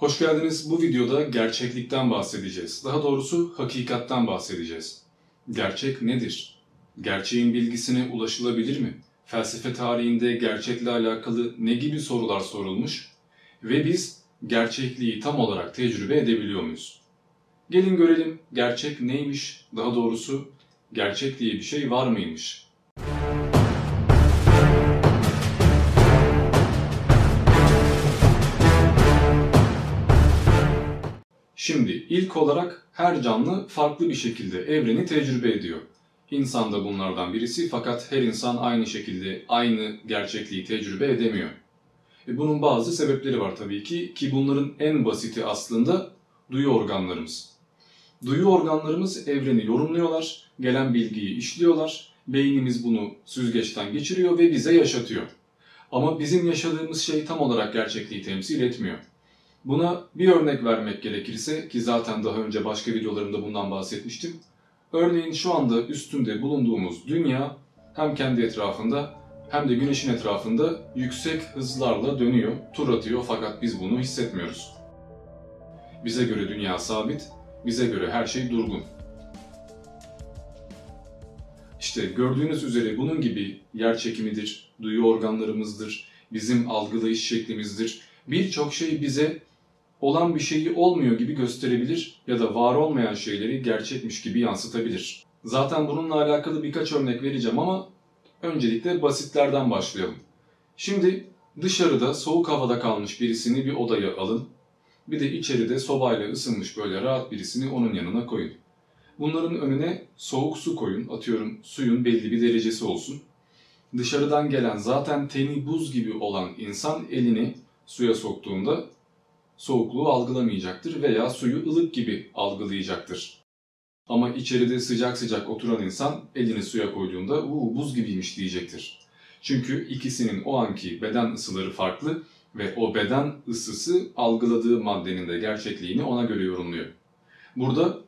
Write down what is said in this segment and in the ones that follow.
Hoş geldiniz. Bu videoda gerçeklikten bahsedeceğiz. Daha doğrusu hakikatten bahsedeceğiz. Gerçek nedir? Gerçeğin bilgisine ulaşılabilir mi? Felsefe tarihinde gerçekle alakalı ne gibi sorular sorulmuş? Ve biz gerçekliği tam olarak tecrübe edebiliyor muyuz? Gelin görelim gerçek neymiş? Daha doğrusu gerçek diye bir şey var mıymış? Şimdi ilk olarak her canlı farklı bir şekilde evreni tecrübe ediyor. İnsan da bunlardan birisi fakat her insan aynı şekilde aynı gerçekliği tecrübe edemiyor. E bunun bazı sebepleri var tabii ki ki bunların en basiti aslında duyu organlarımız. Duyu organlarımız evreni yorumluyorlar, gelen bilgiyi işliyorlar, beynimiz bunu süzgeçten geçiriyor ve bize yaşatıyor. Ama bizim yaşadığımız şey tam olarak gerçekliği temsil etmiyor. Buna bir örnek vermek gerekirse ki zaten daha önce başka videolarımda bundan bahsetmiştim. Örneğin şu anda üstünde bulunduğumuz dünya hem kendi etrafında hem de güneşin etrafında yüksek hızlarla dönüyor, tur atıyor fakat biz bunu hissetmiyoruz. Bize göre dünya sabit, bize göre her şey durgun. İşte gördüğünüz üzere bunun gibi yer çekimidir, duyu organlarımızdır, bizim algılayış şeklimizdir. Birçok şey bize olan bir şeyi olmuyor gibi gösterebilir ya da var olmayan şeyleri gerçekmiş gibi yansıtabilir. Zaten bununla alakalı birkaç örnek vereceğim ama öncelikle basitlerden başlayalım. Şimdi dışarıda soğuk havada kalmış birisini bir odaya alın. Bir de içeride sobayla ısınmış böyle rahat birisini onun yanına koyun. Bunların önüne soğuk su koyun. Atıyorum suyun belli bir derecesi olsun. Dışarıdan gelen zaten teni buz gibi olan insan elini suya soktuğunda soğukluğu algılamayacaktır veya suyu ılık gibi algılayacaktır. Ama içeride sıcak sıcak oturan insan elini suya koyduğunda uuu buz gibiymiş diyecektir. Çünkü ikisinin o anki beden ısıları farklı ve o beden ısısı algıladığı maddenin de gerçekliğini ona göre yorumluyor. Burada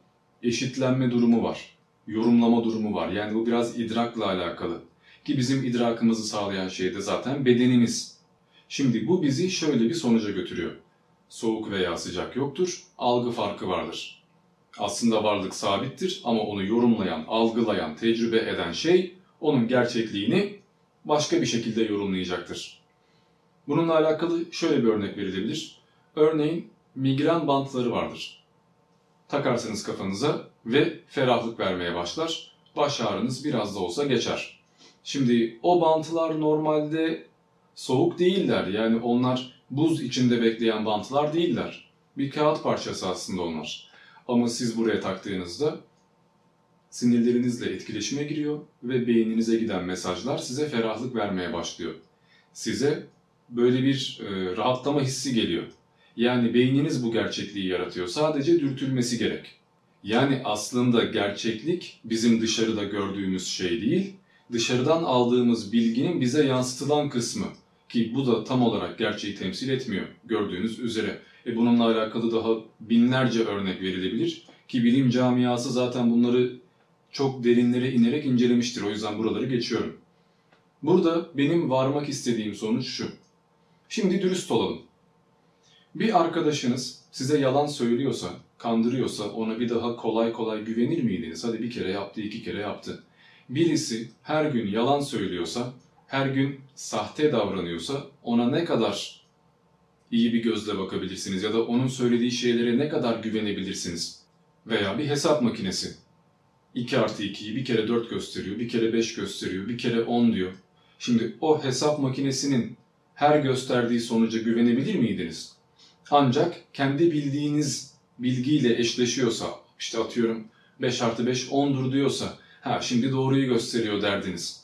eşitlenme durumu var, yorumlama durumu var. Yani bu biraz idrakla alakalı. Ki bizim idrakımızı sağlayan şey de zaten bedenimiz. Şimdi bu bizi şöyle bir sonuca götürüyor soğuk veya sıcak yoktur, algı farkı vardır. Aslında varlık sabittir ama onu yorumlayan, algılayan, tecrübe eden şey onun gerçekliğini başka bir şekilde yorumlayacaktır. Bununla alakalı şöyle bir örnek verilebilir. Örneğin migren bantları vardır. Takarsınız kafanıza ve ferahlık vermeye başlar. Baş ağrınız biraz da olsa geçer. Şimdi o bantlar normalde soğuk değiller. Yani onlar buz içinde bekleyen bantlar değiller. Bir kağıt parçası aslında onlar. Ama siz buraya taktığınızda sinirlerinizle etkileşime giriyor ve beyninize giden mesajlar size ferahlık vermeye başlıyor. Size böyle bir e, rahatlama hissi geliyor. Yani beyniniz bu gerçekliği yaratıyor. Sadece dürtülmesi gerek. Yani aslında gerçeklik bizim dışarıda gördüğümüz şey değil, dışarıdan aldığımız bilginin bize yansıtılan kısmı. Ki bu da tam olarak gerçeği temsil etmiyor gördüğünüz üzere. E bununla alakalı daha binlerce örnek verilebilir. Ki bilim camiası zaten bunları çok derinlere inerek incelemiştir. O yüzden buraları geçiyorum. Burada benim varmak istediğim sonuç şu. Şimdi dürüst olalım. Bir arkadaşınız size yalan söylüyorsa, kandırıyorsa ona bir daha kolay kolay güvenir miydiniz? Hadi bir kere yaptı, iki kere yaptı. Birisi her gün yalan söylüyorsa her gün sahte davranıyorsa ona ne kadar iyi bir gözle bakabilirsiniz ya da onun söylediği şeylere ne kadar güvenebilirsiniz? Veya bir hesap makinesi. 2 artı 2'yi bir kere 4 gösteriyor, bir kere 5 gösteriyor, bir kere 10 diyor. Şimdi o hesap makinesinin her gösterdiği sonuca güvenebilir miydiniz? Ancak kendi bildiğiniz bilgiyle eşleşiyorsa, işte atıyorum 5 artı 5 10'dur diyorsa, ha şimdi doğruyu gösteriyor derdiniz.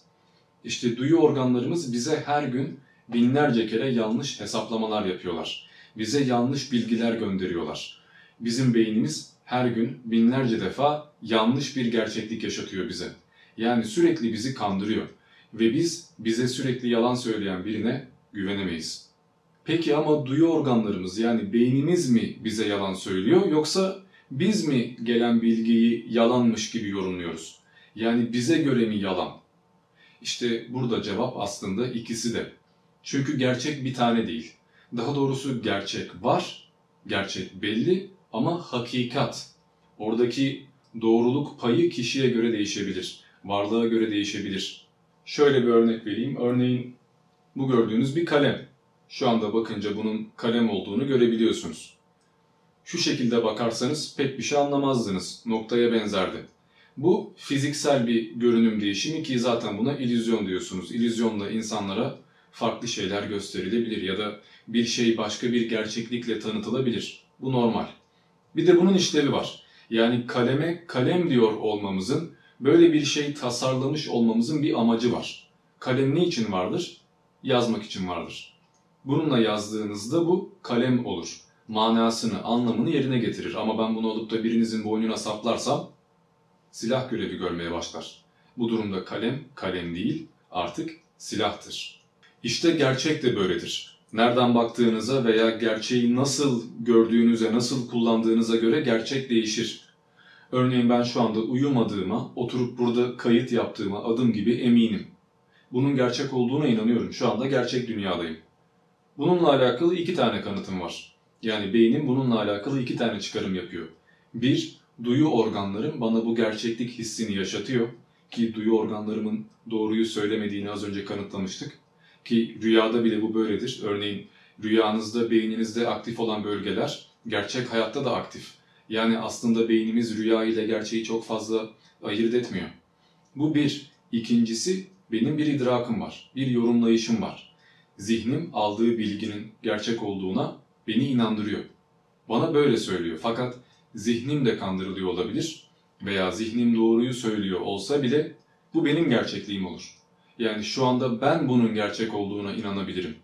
İşte duyu organlarımız bize her gün binlerce kere yanlış hesaplamalar yapıyorlar. Bize yanlış bilgiler gönderiyorlar. Bizim beynimiz her gün binlerce defa yanlış bir gerçeklik yaşatıyor bize. Yani sürekli bizi kandırıyor ve biz bize sürekli yalan söyleyen birine güvenemeyiz. Peki ama duyu organlarımız yani beynimiz mi bize yalan söylüyor yoksa biz mi gelen bilgiyi yalanmış gibi yorumluyoruz? Yani bize göre mi yalan? İşte burada cevap aslında ikisi de. Çünkü gerçek bir tane değil. Daha doğrusu gerçek var Gerçek belli ama hakikat. Oradaki doğruluk payı kişiye göre değişebilir. Varlığa göre değişebilir. Şöyle bir örnek vereyim. Örneğin bu gördüğünüz bir kalem. Şu anda bakınca bunun kalem olduğunu görebiliyorsunuz. Şu şekilde bakarsanız pek bir şey anlamazdınız. Noktaya benzerdi. Bu fiziksel bir görünüm değişimi ki zaten buna illüzyon diyorsunuz. İllüzyonla insanlara farklı şeyler gösterilebilir ya da bir şey başka bir gerçeklikle tanıtılabilir. Bu normal. Bir de bunun işlevi var. Yani kaleme kalem diyor olmamızın, böyle bir şey tasarlamış olmamızın bir amacı var. Kalem ne için vardır? Yazmak için vardır. Bununla yazdığınızda bu kalem olur. Manasını, anlamını yerine getirir. Ama ben bunu alıp da birinizin boynuna saplarsam silah görevi görmeye başlar. Bu durumda kalem, kalem değil, artık silahtır. İşte gerçek de böyledir. Nereden baktığınıza veya gerçeği nasıl gördüğünüze, nasıl kullandığınıza göre gerçek değişir. Örneğin ben şu anda uyumadığıma, oturup burada kayıt yaptığıma adım gibi eminim. Bunun gerçek olduğuna inanıyorum. Şu anda gerçek dünyadayım. Bununla alakalı iki tane kanıtım var. Yani beynim bununla alakalı iki tane çıkarım yapıyor. Bir, duyu organlarım bana bu gerçeklik hissini yaşatıyor. Ki duyu organlarımın doğruyu söylemediğini az önce kanıtlamıştık. Ki rüyada bile bu böyledir. Örneğin rüyanızda beyninizde aktif olan bölgeler gerçek hayatta da aktif. Yani aslında beynimiz rüya ile gerçeği çok fazla ayırt etmiyor. Bu bir. İkincisi benim bir idrakım var, bir yorumlayışım var. Zihnim aldığı bilginin gerçek olduğuna beni inandırıyor. Bana böyle söylüyor fakat zihnim de kandırılıyor olabilir veya zihnim doğruyu söylüyor olsa bile bu benim gerçekliğim olur. Yani şu anda ben bunun gerçek olduğuna inanabilirim.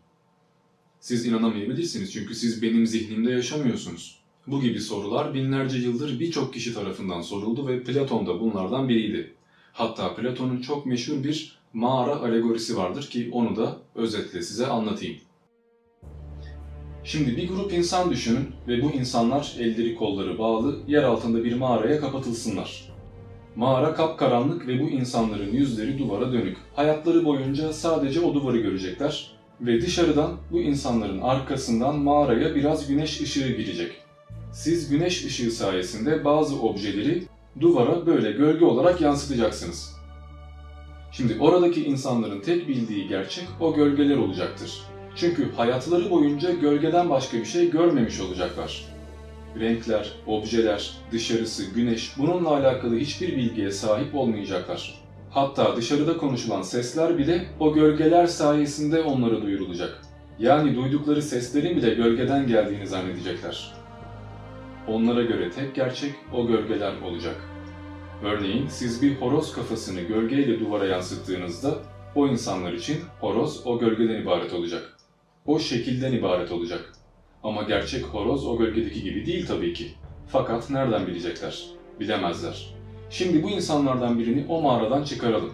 Siz inanamayabilirsiniz çünkü siz benim zihnimde yaşamıyorsunuz. Bu gibi sorular binlerce yıldır birçok kişi tarafından soruldu ve Platon da bunlardan biriydi. Hatta Platon'un çok meşhur bir mağara alegorisi vardır ki onu da özetle size anlatayım. Şimdi bir grup insan düşünün ve bu insanlar elleri kolları bağlı yer altında bir mağaraya kapatılsınlar. Mağara kapkaranlık ve bu insanların yüzleri duvara dönük. Hayatları boyunca sadece o duvarı görecekler ve dışarıdan bu insanların arkasından mağaraya biraz güneş ışığı girecek. Siz güneş ışığı sayesinde bazı objeleri duvara böyle gölge olarak yansıtacaksınız. Şimdi oradaki insanların tek bildiği gerçek o gölgeler olacaktır. Çünkü hayatları boyunca gölgeden başka bir şey görmemiş olacaklar. Renkler, objeler, dışarısı, güneş bununla alakalı hiçbir bilgiye sahip olmayacaklar. Hatta dışarıda konuşulan sesler bile o gölgeler sayesinde onlara duyurulacak. Yani duydukları seslerin bile gölgeden geldiğini zannedecekler. Onlara göre tek gerçek o gölgeler olacak. Örneğin siz bir horoz kafasını gölgeyle duvara yansıttığınızda o insanlar için horoz o gölgeden ibaret olacak. O şekilden ibaret olacak. Ama gerçek horoz o gölgedeki gibi değil tabii ki. Fakat nereden bilecekler? Bilemezler. Şimdi bu insanlardan birini o mağaradan çıkaralım.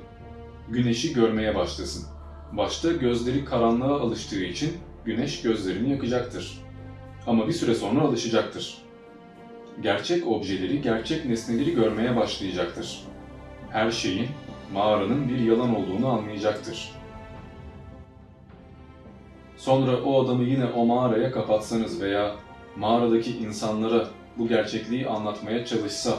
Güneşi görmeye başlasın. Başta gözleri karanlığa alıştığı için güneş gözlerini yakacaktır. Ama bir süre sonra alışacaktır. Gerçek objeleri, gerçek nesneleri görmeye başlayacaktır. Her şeyin, mağaranın bir yalan olduğunu anlayacaktır. Sonra o adamı yine o mağaraya kapatsanız veya mağaradaki insanlara bu gerçekliği anlatmaya çalışsa,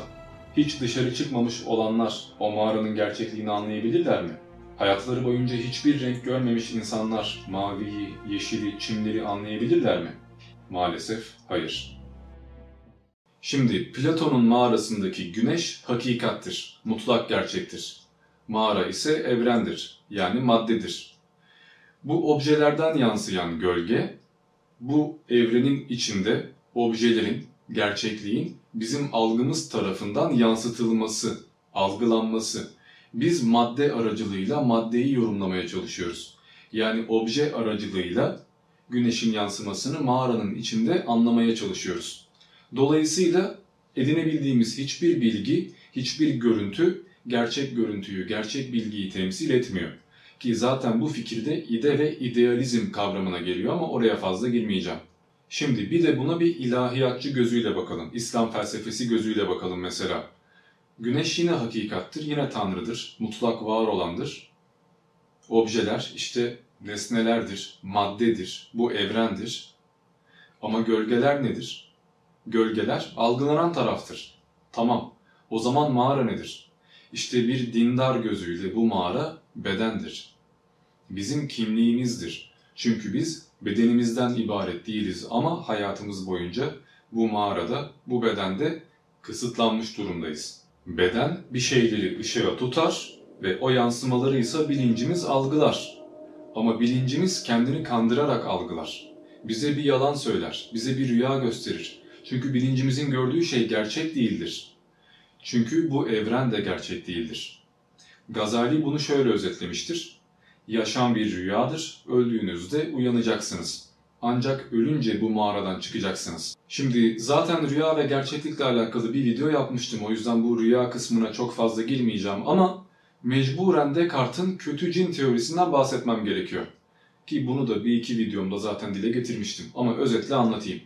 hiç dışarı çıkmamış olanlar o mağaranın gerçekliğini anlayabilirler mi? Hayatları boyunca hiçbir renk görmemiş insanlar maviyi, yeşili, çimleri anlayabilirler mi? Maalesef hayır. Şimdi Platon'un mağarasındaki güneş hakikattir, mutlak gerçektir. Mağara ise evrendir, yani maddedir. Bu objelerden yansıyan gölge, bu evrenin içinde objelerin, gerçekliğin bizim algımız tarafından yansıtılması, algılanması. Biz madde aracılığıyla maddeyi yorumlamaya çalışıyoruz. Yani obje aracılığıyla güneşin yansımasını mağaranın içinde anlamaya çalışıyoruz. Dolayısıyla edinebildiğimiz hiçbir bilgi, hiçbir görüntü gerçek görüntüyü, gerçek bilgiyi temsil etmiyor. Ki zaten bu fikirde ide ve idealizm kavramına geliyor ama oraya fazla girmeyeceğim. Şimdi bir de buna bir ilahiyatçı gözüyle bakalım. İslam felsefesi gözüyle bakalım mesela. Güneş yine hakikattir, yine tanrıdır, mutlak var olandır. Objeler işte nesnelerdir, maddedir, bu evrendir. Ama gölgeler nedir? gölgeler algılanan taraftır. Tamam. O zaman mağara nedir? İşte bir dindar gözüyle bu mağara bedendir. Bizim kimliğimizdir. Çünkü biz bedenimizden ibaret değiliz ama hayatımız boyunca bu mağarada, bu bedende kısıtlanmış durumdayız. Beden bir şeyleri ışığa tutar ve o yansımaları ise bilincimiz algılar. Ama bilincimiz kendini kandırarak algılar. Bize bir yalan söyler, bize bir rüya gösterir. Çünkü bilincimizin gördüğü şey gerçek değildir. Çünkü bu evren de gerçek değildir. Gazali bunu şöyle özetlemiştir. Yaşam bir rüyadır, öldüğünüzde uyanacaksınız. Ancak ölünce bu mağaradan çıkacaksınız. Şimdi zaten rüya ve gerçeklikle alakalı bir video yapmıştım. O yüzden bu rüya kısmına çok fazla girmeyeceğim ama mecburen Descartes'in kötü cin teorisinden bahsetmem gerekiyor. Ki bunu da bir iki videomda zaten dile getirmiştim ama özetle anlatayım.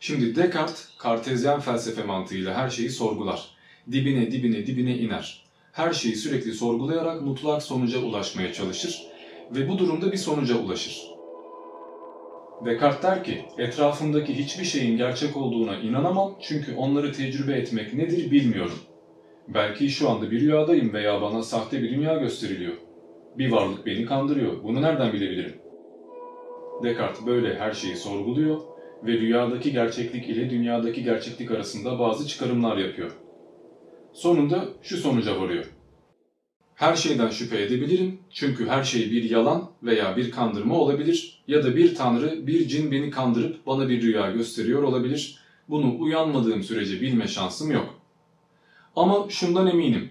Şimdi Descartes, kartezyen felsefe mantığıyla her şeyi sorgular. Dibine dibine dibine iner. Her şeyi sürekli sorgulayarak mutlak sonuca ulaşmaya çalışır ve bu durumda bir sonuca ulaşır. Descartes der ki, etrafımdaki hiçbir şeyin gerçek olduğuna inanamam çünkü onları tecrübe etmek nedir bilmiyorum. Belki şu anda bir rüyadayım veya bana sahte bir dünya gösteriliyor. Bir varlık beni kandırıyor. Bunu nereden bilebilirim? Descartes böyle her şeyi sorguluyor ve rüyadaki gerçeklik ile dünyadaki gerçeklik arasında bazı çıkarımlar yapıyor. Sonunda şu sonuca varıyor. Her şeyden şüphe edebilirim çünkü her şey bir yalan veya bir kandırma olabilir ya da bir tanrı, bir cin beni kandırıp bana bir rüya gösteriyor olabilir. Bunu uyanmadığım sürece bilme şansım yok. Ama şundan eminim.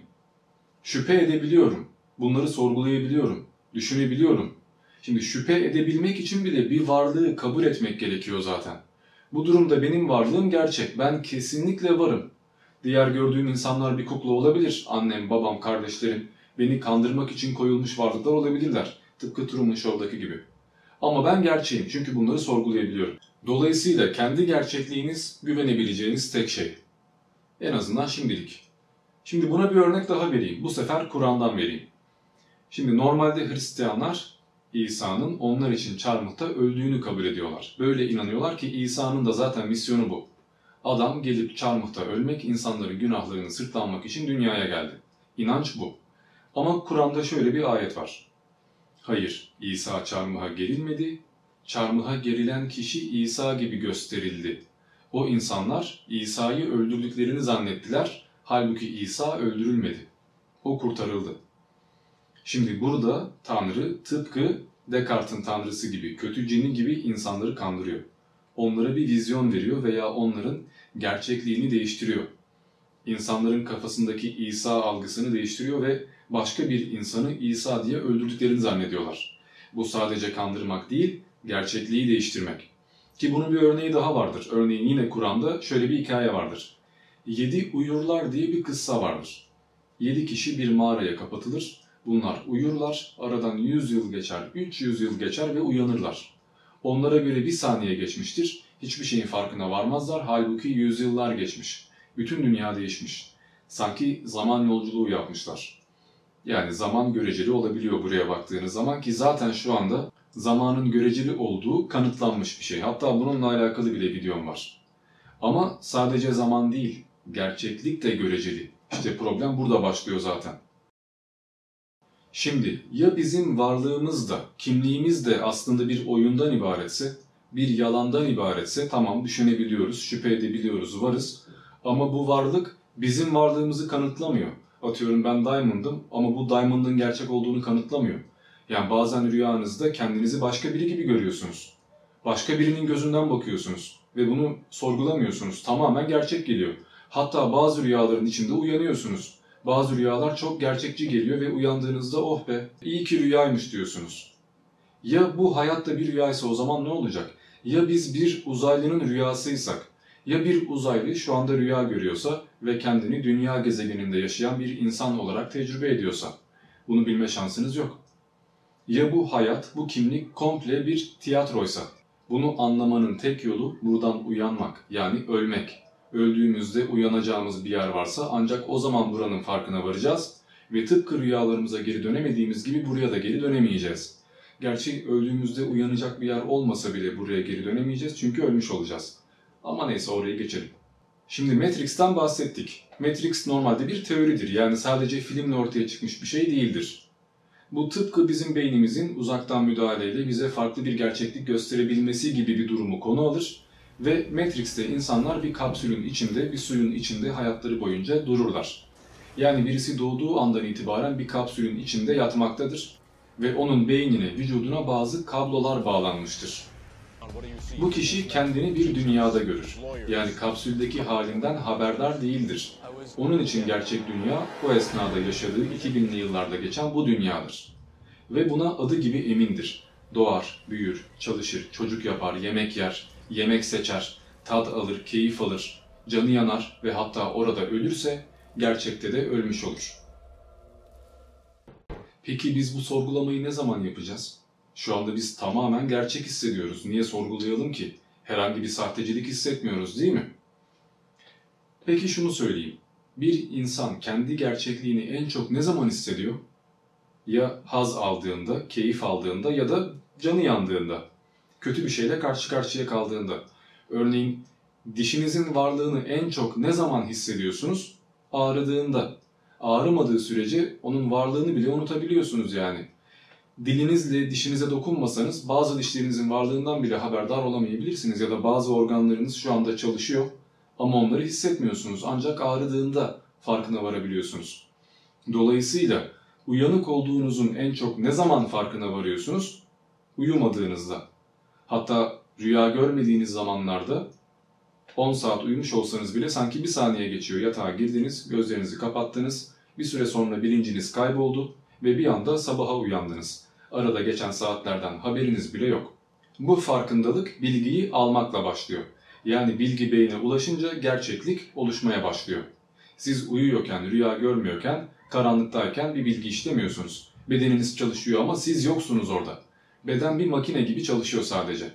Şüphe edebiliyorum. Bunları sorgulayabiliyorum. Düşünebiliyorum. Şimdi şüphe edebilmek için bile bir varlığı kabul etmek gerekiyor zaten. Bu durumda benim varlığım gerçek. Ben kesinlikle varım. Diğer gördüğüm insanlar bir kukla olabilir. Annem, babam, kardeşlerim beni kandırmak için koyulmuş varlıklar olabilirler. Tıpkı Truman Show'daki gibi. Ama ben gerçeğim çünkü bunları sorgulayabiliyorum. Dolayısıyla kendi gerçekliğiniz güvenebileceğiniz tek şey. En azından şimdilik. Şimdi buna bir örnek daha vereyim. Bu sefer Kur'an'dan vereyim. Şimdi normalde Hristiyanlar İsa'nın onlar için çarmıhta öldüğünü kabul ediyorlar. Böyle inanıyorlar ki İsa'nın da zaten misyonu bu. Adam gelip çarmıhta ölmek, insanların günahlarını sırtlanmak için dünyaya geldi. İnanç bu. Ama Kur'an'da şöyle bir ayet var. Hayır, İsa çarmıha gerilmedi. Çarmıha gerilen kişi İsa gibi gösterildi. O insanlar İsa'yı öldürdüklerini zannettiler. Halbuki İsa öldürülmedi. O kurtarıldı. Şimdi burada Tanrı tıpkı Descartes'in tanrısı gibi, kötü cini gibi insanları kandırıyor. Onlara bir vizyon veriyor veya onların gerçekliğini değiştiriyor. İnsanların kafasındaki İsa algısını değiştiriyor ve başka bir insanı İsa diye öldürdüklerini zannediyorlar. Bu sadece kandırmak değil, gerçekliği değiştirmek. Ki bunun bir örneği daha vardır. Örneğin yine Kur'an'da şöyle bir hikaye vardır. Yedi uyurlar diye bir kıssa vardır. Yedi kişi bir mağaraya kapatılır. Bunlar uyurlar, aradan 100 yıl geçer, 300 yıl geçer ve uyanırlar. Onlara göre bir saniye geçmiştir, hiçbir şeyin farkına varmazlar, halbuki yüzyıllar geçmiş. Bütün dünya değişmiş. Sanki zaman yolculuğu yapmışlar. Yani zaman göreceli olabiliyor buraya baktığınız zaman ki zaten şu anda zamanın göreceli olduğu kanıtlanmış bir şey. Hatta bununla alakalı bile videom var. Ama sadece zaman değil, gerçeklik de göreceli. İşte problem burada başlıyor zaten. Şimdi ya bizim varlığımız da, kimliğimiz de aslında bir oyundan ibaretse, bir yalandan ibaretse tamam düşünebiliyoruz, şüphe edebiliyoruz, varız. Ama bu varlık bizim varlığımızı kanıtlamıyor. Atıyorum ben Diamond'ım ama bu Diamond'ın gerçek olduğunu kanıtlamıyor. Yani bazen rüyanızda kendinizi başka biri gibi görüyorsunuz. Başka birinin gözünden bakıyorsunuz ve bunu sorgulamıyorsunuz. Tamamen gerçek geliyor. Hatta bazı rüyaların içinde uyanıyorsunuz. Bazı rüyalar çok gerçekçi geliyor ve uyandığınızda oh be iyi ki rüyaymış diyorsunuz. Ya bu hayatta bir rüyaysa o zaman ne olacak? Ya biz bir uzaylının rüyasıysak, ya bir uzaylı şu anda rüya görüyorsa ve kendini dünya gezegeninde yaşayan bir insan olarak tecrübe ediyorsa, bunu bilme şansınız yok. Ya bu hayat, bu kimlik komple bir tiyatroysa, bunu anlamanın tek yolu buradan uyanmak, yani ölmek öldüğümüzde uyanacağımız bir yer varsa ancak o zaman buranın farkına varacağız ve tıpkı rüyalarımıza geri dönemediğimiz gibi buraya da geri dönemeyeceğiz. Gerçi öldüğümüzde uyanacak bir yer olmasa bile buraya geri dönemeyeceğiz çünkü ölmüş olacağız. Ama neyse oraya geçelim. Şimdi Matrix'ten bahsettik. Matrix normalde bir teoridir. Yani sadece filmle ortaya çıkmış bir şey değildir. Bu tıpkı bizim beynimizin uzaktan müdahaleyle bize farklı bir gerçeklik gösterebilmesi gibi bir durumu konu alır ve Matrix'te insanlar bir kapsülün içinde, bir suyun içinde hayatları boyunca dururlar. Yani birisi doğduğu andan itibaren bir kapsülün içinde yatmaktadır ve onun beynine, vücuduna bazı kablolar bağlanmıştır. Bu kişi kendini bir dünyada görür. Yani kapsüldeki halinden haberdar değildir. Onun için gerçek dünya o esnada yaşadığı 2000'li yıllarda geçen bu dünyadır. Ve buna adı gibi emindir. Doğar, büyür, çalışır, çocuk yapar, yemek yer, yemek seçer, tad alır, keyif alır, canı yanar ve hatta orada ölürse gerçekte de ölmüş olur. Peki biz bu sorgulamayı ne zaman yapacağız? Şu anda biz tamamen gerçek hissediyoruz. Niye sorgulayalım ki? Herhangi bir sahtecilik hissetmiyoruz değil mi? Peki şunu söyleyeyim. Bir insan kendi gerçekliğini en çok ne zaman hissediyor? Ya haz aldığında, keyif aldığında ya da canı yandığında. Kötü bir şeyle karşı karşıya kaldığında. Örneğin dişinizin varlığını en çok ne zaman hissediyorsunuz? Ağrıdığında. Ağrımadığı sürece onun varlığını bile unutabiliyorsunuz yani dilinizle dişinize dokunmasanız bazı dişlerinizin varlığından bile haberdar olamayabilirsiniz ya da bazı organlarınız şu anda çalışıyor ama onları hissetmiyorsunuz ancak ağrıdığında farkına varabiliyorsunuz. Dolayısıyla uyanık olduğunuzun en çok ne zaman farkına varıyorsunuz? Uyumadığınızda. Hatta rüya görmediğiniz zamanlarda 10 saat uyumuş olsanız bile sanki bir saniye geçiyor. Yatağa girdiniz, gözlerinizi kapattınız, bir süre sonra bilinciniz kayboldu ve bir anda sabaha uyandınız. Arada geçen saatlerden haberiniz bile yok. Bu farkındalık bilgiyi almakla başlıyor. Yani bilgi beyne ulaşınca gerçeklik oluşmaya başlıyor. Siz uyuyorken, rüya görmüyorken, karanlıktayken bir bilgi işlemiyorsunuz. Bedeniniz çalışıyor ama siz yoksunuz orada. Beden bir makine gibi çalışıyor sadece.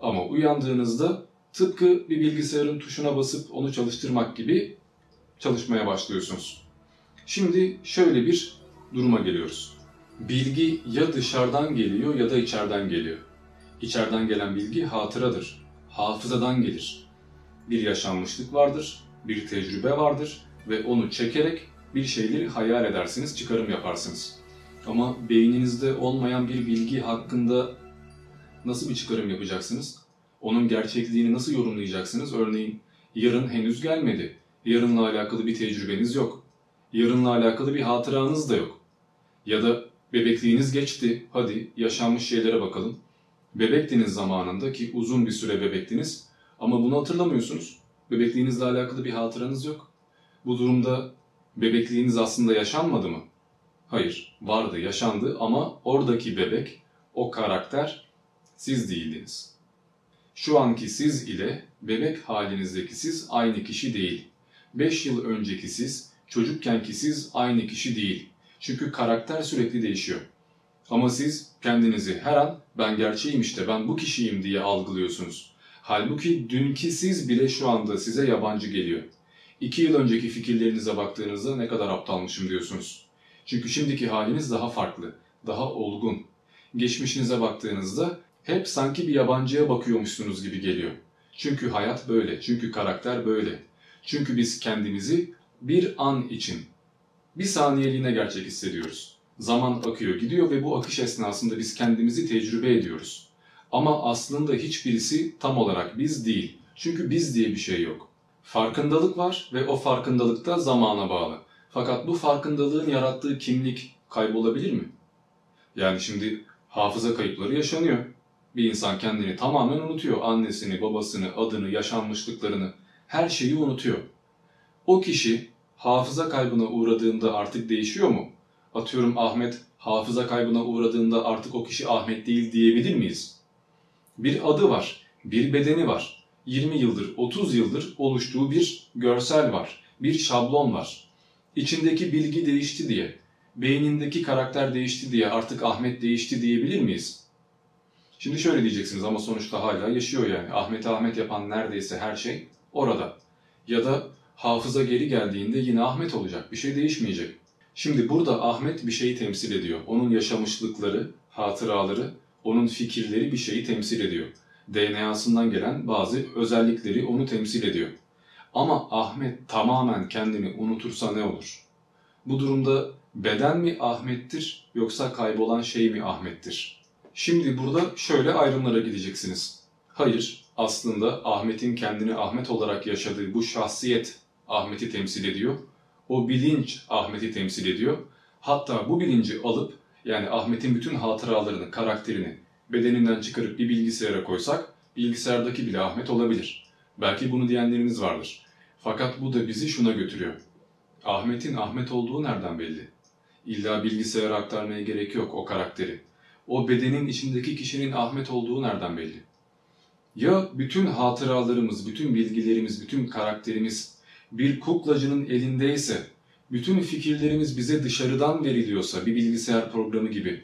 Ama uyandığınızda tıpkı bir bilgisayarın tuşuna basıp onu çalıştırmak gibi çalışmaya başlıyorsunuz. Şimdi şöyle bir duruma geliyoruz. Bilgi ya dışarıdan geliyor ya da içeriden geliyor. İçeriden gelen bilgi hatıradır, hafızadan gelir. Bir yaşanmışlık vardır, bir tecrübe vardır ve onu çekerek bir şeyleri hayal edersiniz, çıkarım yaparsınız. Ama beyninizde olmayan bir bilgi hakkında nasıl bir çıkarım yapacaksınız? Onun gerçekliğini nasıl yorumlayacaksınız? Örneğin yarın henüz gelmedi. Yarınla alakalı bir tecrübeniz yok. Yarınla alakalı bir hatıranız da yok. Ya da bebekliğiniz geçti, hadi yaşanmış şeylere bakalım. Bebektiniz zamanında ki uzun bir süre bebektiniz ama bunu hatırlamıyorsunuz. Bebekliğinizle alakalı bir hatıranız yok. Bu durumda bebekliğiniz aslında yaşanmadı mı? Hayır, vardı, yaşandı ama oradaki bebek, o karakter siz değildiniz. Şu anki siz ile bebek halinizdeki siz aynı kişi değil. 5 yıl önceki siz, çocukkenki siz aynı kişi değil. Çünkü karakter sürekli değişiyor. Ama siz kendinizi her an ben gerçeğim işte ben bu kişiyim diye algılıyorsunuz. Halbuki dünkü siz bile şu anda size yabancı geliyor. İki yıl önceki fikirlerinize baktığınızda ne kadar aptalmışım diyorsunuz. Çünkü şimdiki haliniz daha farklı, daha olgun. Geçmişinize baktığınızda hep sanki bir yabancıya bakıyormuşsunuz gibi geliyor. Çünkü hayat böyle, çünkü karakter böyle. Çünkü biz kendimizi bir an için bir saniyeliğine gerçek hissediyoruz. Zaman akıyor gidiyor ve bu akış esnasında biz kendimizi tecrübe ediyoruz. Ama aslında hiçbirisi tam olarak biz değil. Çünkü biz diye bir şey yok. Farkındalık var ve o farkındalık da zamana bağlı. Fakat bu farkındalığın yarattığı kimlik kaybolabilir mi? Yani şimdi hafıza kayıpları yaşanıyor. Bir insan kendini tamamen unutuyor. Annesini, babasını, adını, yaşanmışlıklarını, her şeyi unutuyor. O kişi hafıza kaybına uğradığında artık değişiyor mu? Atıyorum Ahmet hafıza kaybına uğradığında artık o kişi Ahmet değil diyebilir miyiz? Bir adı var, bir bedeni var. 20 yıldır, 30 yıldır oluştuğu bir görsel var, bir şablon var. İçindeki bilgi değişti diye, beynindeki karakter değişti diye artık Ahmet değişti diyebilir miyiz? Şimdi şöyle diyeceksiniz ama sonuçta hala yaşıyor yani. Ahmet Ahmet yapan neredeyse her şey orada. Ya da hafıza geri geldiğinde yine Ahmet olacak. Bir şey değişmeyecek. Şimdi burada Ahmet bir şeyi temsil ediyor. Onun yaşamışlıkları, hatıraları, onun fikirleri bir şeyi temsil ediyor. DNA'sından gelen bazı özellikleri onu temsil ediyor. Ama Ahmet tamamen kendini unutursa ne olur? Bu durumda beden mi Ahmet'tir yoksa kaybolan şey mi Ahmet'tir? Şimdi burada şöyle ayrımlara gideceksiniz. Hayır, aslında Ahmet'in kendini Ahmet olarak yaşadığı bu şahsiyet Ahmet'i temsil ediyor. O bilinç Ahmet'i temsil ediyor. Hatta bu bilinci alıp yani Ahmet'in bütün hatıralarını, karakterini bedeninden çıkarıp bir bilgisayara koysak bilgisayardaki bile Ahmet olabilir. Belki bunu diyenleriniz vardır. Fakat bu da bizi şuna götürüyor. Ahmet'in Ahmet olduğu nereden belli? İlla bilgisayara aktarmaya gerek yok o karakteri. O bedenin içindeki kişinin Ahmet olduğu nereden belli? Ya bütün hatıralarımız, bütün bilgilerimiz, bütün karakterimiz bir kuklacının elindeyse, bütün fikirlerimiz bize dışarıdan veriliyorsa bir bilgisayar programı gibi.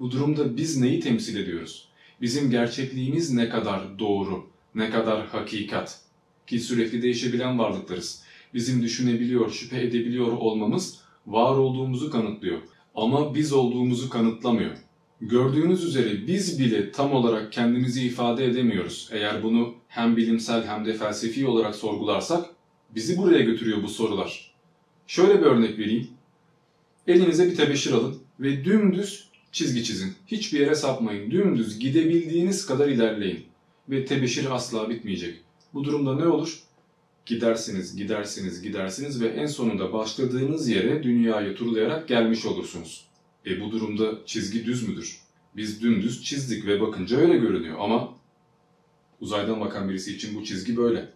Bu durumda biz neyi temsil ediyoruz? Bizim gerçekliğimiz ne kadar doğru, ne kadar hakikat? Ki sürekli değişebilen varlıklarız. Bizim düşünebiliyor, şüphe edebiliyor olmamız var olduğumuzu kanıtlıyor. Ama biz olduğumuzu kanıtlamıyor. Gördüğünüz üzere biz bile tam olarak kendimizi ifade edemiyoruz. Eğer bunu hem bilimsel hem de felsefi olarak sorgularsak bizi buraya götürüyor bu sorular. Şöyle bir örnek vereyim. Elinize bir tebeşir alın ve dümdüz çizgi çizin. Hiçbir yere sapmayın. Dümdüz gidebildiğiniz kadar ilerleyin. Ve tebeşir asla bitmeyecek. Bu durumda ne olur? Gidersiniz, gidersiniz, gidersiniz ve en sonunda başladığınız yere dünyayı turlayarak gelmiş olursunuz. E bu durumda çizgi düz müdür? Biz dümdüz çizdik ve bakınca öyle görünüyor ama uzaydan bakan birisi için bu çizgi böyle.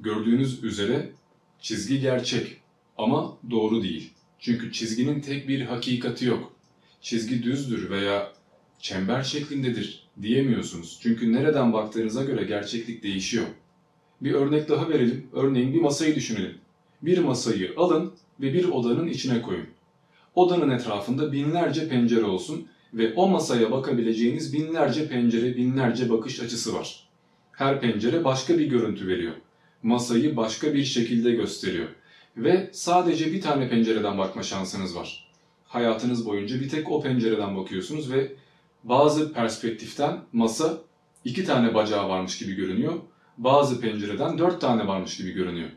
Gördüğünüz üzere çizgi gerçek ama doğru değil. Çünkü çizginin tek bir hakikati yok. Çizgi düzdür veya çember şeklindedir diyemiyorsunuz. Çünkü nereden baktığınıza göre gerçeklik değişiyor. Bir örnek daha verelim. Örneğin bir masayı düşünelim. Bir masayı alın ve bir odanın içine koyun. Odanın etrafında binlerce pencere olsun ve o masaya bakabileceğiniz binlerce pencere, binlerce bakış açısı var. Her pencere başka bir görüntü veriyor. Masayı başka bir şekilde gösteriyor. Ve sadece bir tane pencereden bakma şansınız var. Hayatınız boyunca bir tek o pencereden bakıyorsunuz ve bazı perspektiften masa iki tane bacağı varmış gibi görünüyor. Bazı pencereden dört tane varmış gibi görünüyor.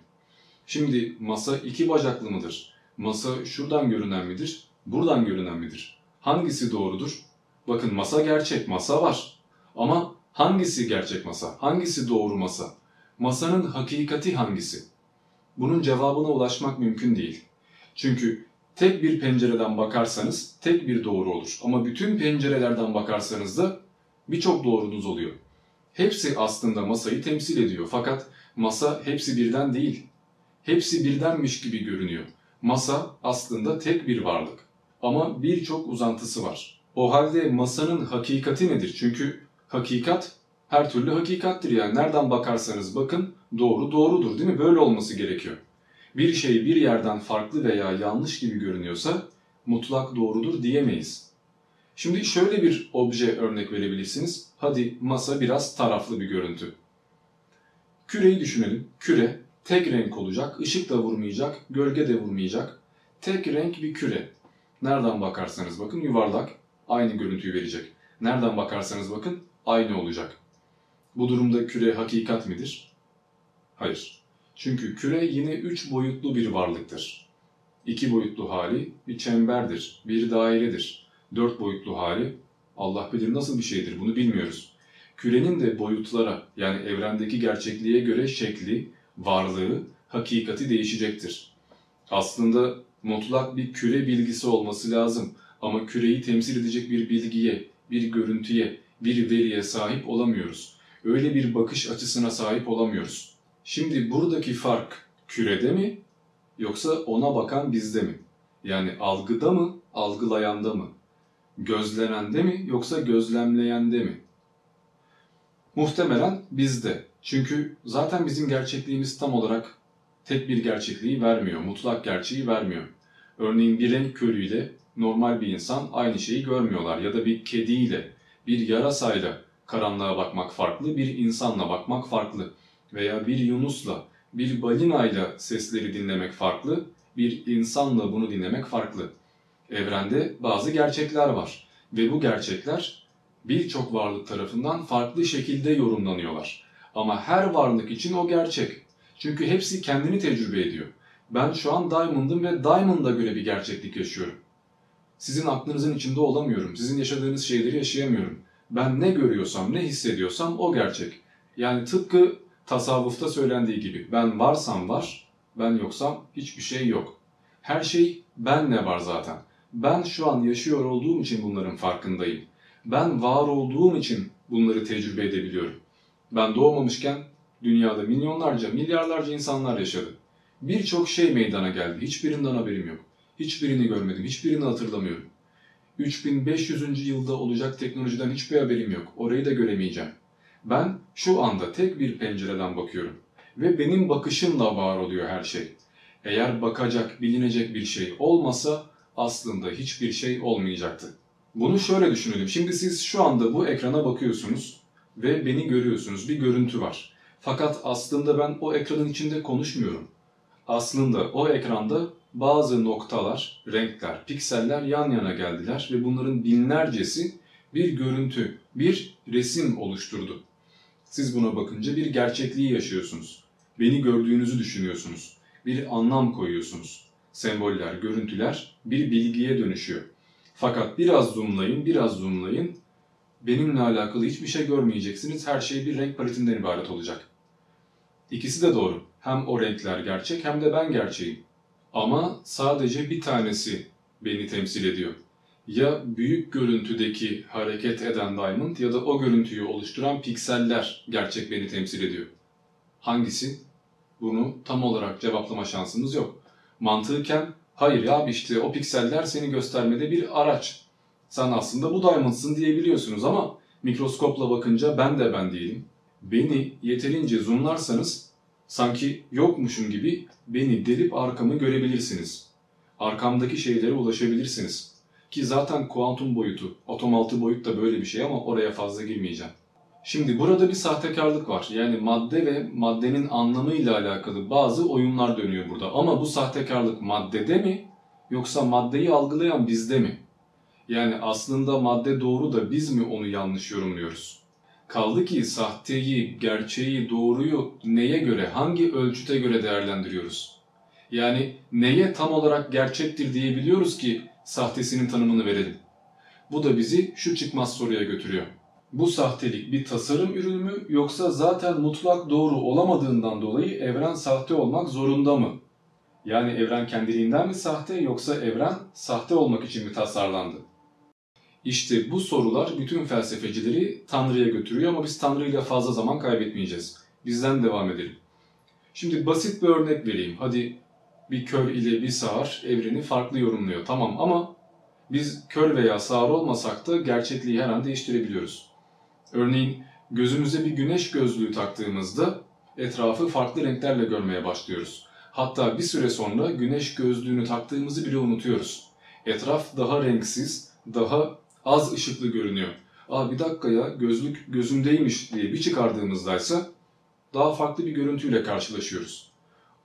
Şimdi masa iki bacaklı mıdır? Masa şuradan görünen midir? Buradan görünen midir? Hangisi doğrudur? Bakın masa gerçek, masa var. Ama hangisi gerçek masa? Hangisi doğru masa? Masanın hakikati hangisi? Bunun cevabına ulaşmak mümkün değil. Çünkü tek bir pencereden bakarsanız tek bir doğru olur. Ama bütün pencerelerden bakarsanız da birçok doğrunuz oluyor. Hepsi aslında masayı temsil ediyor. Fakat masa hepsi birden değil. Hepsi birdenmiş gibi görünüyor. Masa aslında tek bir varlık. Ama birçok uzantısı var. O halde masanın hakikati nedir? Çünkü hakikat her türlü hakikattir yani. Nereden bakarsanız bakın doğru doğrudur değil mi? Böyle olması gerekiyor. Bir şey bir yerden farklı veya yanlış gibi görünüyorsa mutlak doğrudur diyemeyiz. Şimdi şöyle bir obje örnek verebilirsiniz. Hadi masa biraz taraflı bir görüntü. Küreyi düşünelim. Küre tek renk olacak, ışık da vurmayacak, gölge de vurmayacak. Tek renk bir küre. Nereden bakarsanız bakın yuvarlak, aynı görüntüyü verecek. Nereden bakarsanız bakın aynı olacak. Bu durumda küre hakikat midir? Hayır. Çünkü küre yine üç boyutlu bir varlıktır. İki boyutlu hali bir çemberdir, bir dairedir. Dört boyutlu hali Allah bilir nasıl bir şeydir bunu bilmiyoruz. Kürenin de boyutlara yani evrendeki gerçekliğe göre şekli, varlığı, hakikati değişecektir. Aslında mutlak bir küre bilgisi olması lazım ama küreyi temsil edecek bir bilgiye, bir görüntüye, bir veriye sahip olamıyoruz. Öyle bir bakış açısına sahip olamıyoruz. Şimdi buradaki fark kürede mi yoksa ona bakan bizde mi? Yani algıda mı, algılayanda mı? Gözlenende mi yoksa gözlemleyende mi? Muhtemelen bizde. Çünkü zaten bizim gerçekliğimiz tam olarak tek bir gerçekliği vermiyor, mutlak gerçeği vermiyor. Örneğin bir renk körüyle normal bir insan aynı şeyi görmüyorlar ya da bir kediyle, bir yarasayla karanlığa bakmak farklı, bir insanla bakmak farklı veya bir yunusla, bir balinayla sesleri dinlemek farklı, bir insanla bunu dinlemek farklı. Evrende bazı gerçekler var ve bu gerçekler birçok varlık tarafından farklı şekilde yorumlanıyorlar. Ama her varlık için o gerçek. Çünkü hepsi kendini tecrübe ediyor. Ben şu an Diamond'ım ve Diamond'a göre bir gerçeklik yaşıyorum. Sizin aklınızın içinde olamıyorum. Sizin yaşadığınız şeyleri yaşayamıyorum. Ben ne görüyorsam, ne hissediyorsam o gerçek. Yani tıpkı tasavvufta söylendiği gibi ben varsam var, ben yoksam hiçbir şey yok. Her şey benle var zaten. Ben şu an yaşıyor olduğum için bunların farkındayım. Ben var olduğum için bunları tecrübe edebiliyorum. Ben doğmamışken dünyada milyonlarca, milyarlarca insanlar yaşadı. Birçok şey meydana geldi. Hiçbirinden haberim yok. Hiçbirini görmedim, hiçbirini hatırlamıyorum. 3500. yılda olacak teknolojiden hiçbir haberim yok. Orayı da göremeyeceğim. Ben şu anda tek bir pencereden bakıyorum. Ve benim bakışımla var oluyor her şey. Eğer bakacak, bilinecek bir şey olmasa aslında hiçbir şey olmayacaktı. Bunu şöyle düşünelim. Şimdi siz şu anda bu ekrana bakıyorsunuz ve beni görüyorsunuz. Bir görüntü var. Fakat aslında ben o ekranın içinde konuşmuyorum. Aslında o ekranda bazı noktalar, renkler, pikseller yan yana geldiler ve bunların binlercesi bir görüntü, bir resim oluşturdu. Siz buna bakınca bir gerçekliği yaşıyorsunuz. Beni gördüğünüzü düşünüyorsunuz. Bir anlam koyuyorsunuz. Semboller, görüntüler bir bilgiye dönüşüyor. Fakat biraz zoomlayın, biraz zoomlayın. Benimle alakalı hiçbir şey görmeyeceksiniz. Her şey bir renk paletinden ibaret olacak. İkisi de doğru. Hem o renkler gerçek hem de ben gerçeğim. Ama sadece bir tanesi beni temsil ediyor. Ya büyük görüntüdeki hareket eden diamond ya da o görüntüyü oluşturan pikseller gerçek beni temsil ediyor. Hangisi? Bunu tam olarak cevaplama şansımız yok. Mantıken hayır ya işte o pikseller seni göstermede bir araç. Sen aslında bu diamondsın diyebiliyorsunuz ama mikroskopla bakınca ben de ben değilim. Beni yeterince zoomlarsanız sanki yokmuşum gibi beni delip arkamı görebilirsiniz. Arkamdaki şeylere ulaşabilirsiniz. Ki zaten kuantum boyutu, atom altı boyut da böyle bir şey ama oraya fazla girmeyeceğim. Şimdi burada bir sahtekarlık var. Yani madde ve maddenin anlamıyla alakalı bazı oyunlar dönüyor burada. Ama bu sahtekarlık maddede mi yoksa maddeyi algılayan bizde mi? Yani aslında madde doğru da biz mi onu yanlış yorumluyoruz? Kaldı ki sahteyi, gerçeği, doğruyu neye göre, hangi ölçüte göre değerlendiriyoruz? Yani neye tam olarak gerçektir diyebiliyoruz ki sahtesinin tanımını verelim? Bu da bizi şu çıkmaz soruya götürüyor. Bu sahtelik bir tasarım ürünü mü yoksa zaten mutlak doğru olamadığından dolayı evren sahte olmak zorunda mı? Yani evren kendiliğinden mi sahte yoksa evren sahte olmak için mi tasarlandı? İşte bu sorular bütün felsefecileri Tanrı'ya götürüyor ama biz Tanrı ile fazla zaman kaybetmeyeceğiz. Bizden devam edelim. Şimdi basit bir örnek vereyim. Hadi bir kör ile bir sağır evreni farklı yorumluyor. Tamam ama biz kör veya sağır olmasak da gerçekliği her an değiştirebiliyoruz. Örneğin gözümüze bir güneş gözlüğü taktığımızda etrafı farklı renklerle görmeye başlıyoruz. Hatta bir süre sonra güneş gözlüğünü taktığımızı bile unutuyoruz. Etraf daha renksiz, daha az ışıklı görünüyor. Aa bir dakika ya gözlük gözümdeymiş diye bir çıkardığımızdaysa daha farklı bir görüntüyle karşılaşıyoruz.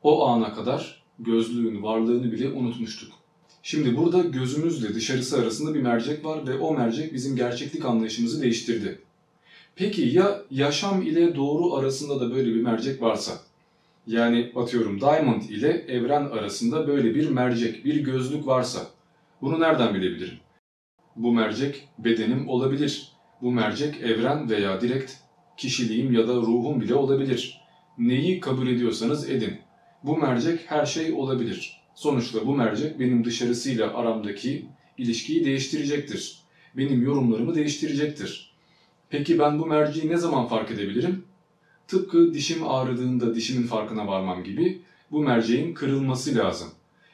O ana kadar gözlüğün varlığını bile unutmuştuk. Şimdi burada gözümüzle dışarısı arasında bir mercek var ve o mercek bizim gerçeklik anlayışımızı değiştirdi. Peki ya yaşam ile doğru arasında da böyle bir mercek varsa? Yani atıyorum Diamond ile evren arasında böyle bir mercek, bir gözlük varsa bunu nereden bilebilirim? Bu mercek bedenim olabilir. Bu mercek evren veya direkt kişiliğim ya da ruhum bile olabilir. Neyi kabul ediyorsanız edin. Bu mercek her şey olabilir. Sonuçta bu mercek benim dışarısıyla aramdaki ilişkiyi değiştirecektir. Benim yorumlarımı değiştirecektir. Peki ben bu merceği ne zaman fark edebilirim? Tıpkı dişim ağrıdığında dişimin farkına varmam gibi bu merceğin kırılması lazım.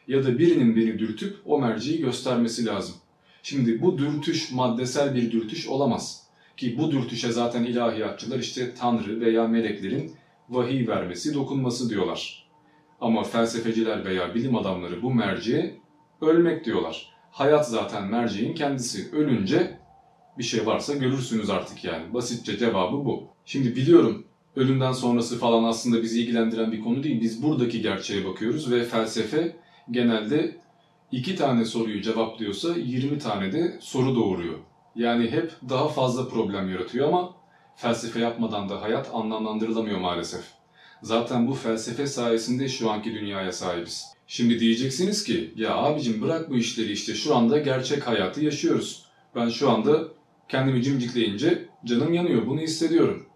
Ya da birinin beni dürtüp o merceği göstermesi lazım. Şimdi bu dürtüş maddesel bir dürtüş olamaz. Ki bu dürtüşe zaten ilahiyatçılar işte Tanrı veya meleklerin vahiy vermesi, dokunması diyorlar. Ama felsefeciler veya bilim adamları bu merceğe ölmek diyorlar. Hayat zaten merceğin kendisi. Ölünce bir şey varsa görürsünüz artık yani. Basitçe cevabı bu. Şimdi biliyorum ölümden sonrası falan aslında bizi ilgilendiren bir konu değil. Biz buradaki gerçeğe bakıyoruz ve felsefe genelde iki tane soruyu cevaplıyorsa 20 tane de soru doğuruyor. Yani hep daha fazla problem yaratıyor ama felsefe yapmadan da hayat anlamlandırılamıyor maalesef. Zaten bu felsefe sayesinde şu anki dünyaya sahibiz. Şimdi diyeceksiniz ki ya abicim bırak bu işleri işte şu anda gerçek hayatı yaşıyoruz. Ben şu anda kendimi cimcikleyince canım yanıyor bunu hissediyorum.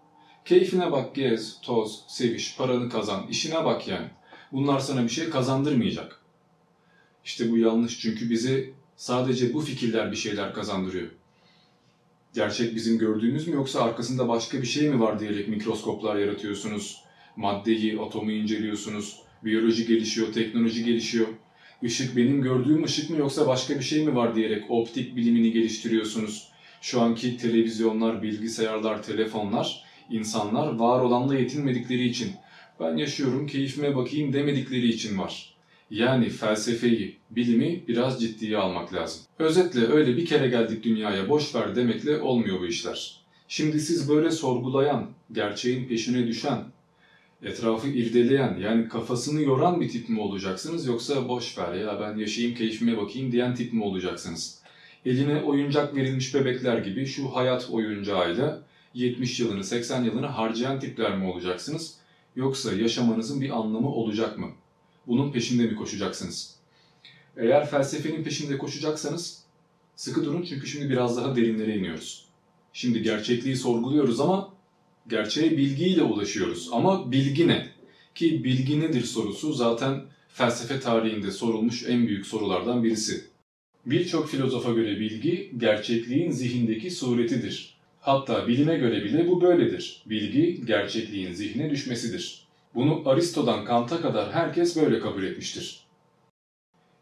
Keyfine bak gez, toz, seviş, paranı kazan, işine bak yani. Bunlar sana bir şey kazandırmayacak. İşte bu yanlış çünkü bize sadece bu fikirler bir şeyler kazandırıyor. Gerçek bizim gördüğümüz mü yoksa arkasında başka bir şey mi var diyerek mikroskoplar yaratıyorsunuz. Maddeyi, atomu inceliyorsunuz. Biyoloji gelişiyor, teknoloji gelişiyor. Işık benim gördüğüm ışık mı yoksa başka bir şey mi var diyerek optik bilimini geliştiriyorsunuz. Şu anki televizyonlar, bilgisayarlar, telefonlar insanlar var olanla yetinmedikleri için ben yaşıyorum keyfime bakayım demedikleri için var. Yani felsefeyi, bilimi biraz ciddiye almak lazım. Özetle öyle bir kere geldik dünyaya boş ver demekle olmuyor bu işler. Şimdi siz böyle sorgulayan, gerçeğin peşine düşen, etrafı irdeleyen yani kafasını yoran bir tip mi olacaksınız yoksa boş ver ya ben yaşayayım keyfime bakayım diyen tip mi olacaksınız? Eline oyuncak verilmiş bebekler gibi şu hayat oyuncağıyla 70 yılını 80 yılını harcayan tipler mi olacaksınız? Yoksa yaşamanızın bir anlamı olacak mı? Bunun peşinde mi koşacaksınız? Eğer felsefenin peşinde koşacaksanız sıkı durun çünkü şimdi biraz daha derinlere iniyoruz. Şimdi gerçekliği sorguluyoruz ama gerçeğe bilgiyle ulaşıyoruz. Ama bilgi ne? Ki bilgi nedir sorusu zaten felsefe tarihinde sorulmuş en büyük sorulardan birisi. Birçok filozofa göre bilgi gerçekliğin zihindeki suretidir. Hatta bilime göre bile bu böyledir. Bilgi gerçekliğin zihne düşmesidir. Bunu Aristo'dan Kant'a kadar herkes böyle kabul etmiştir.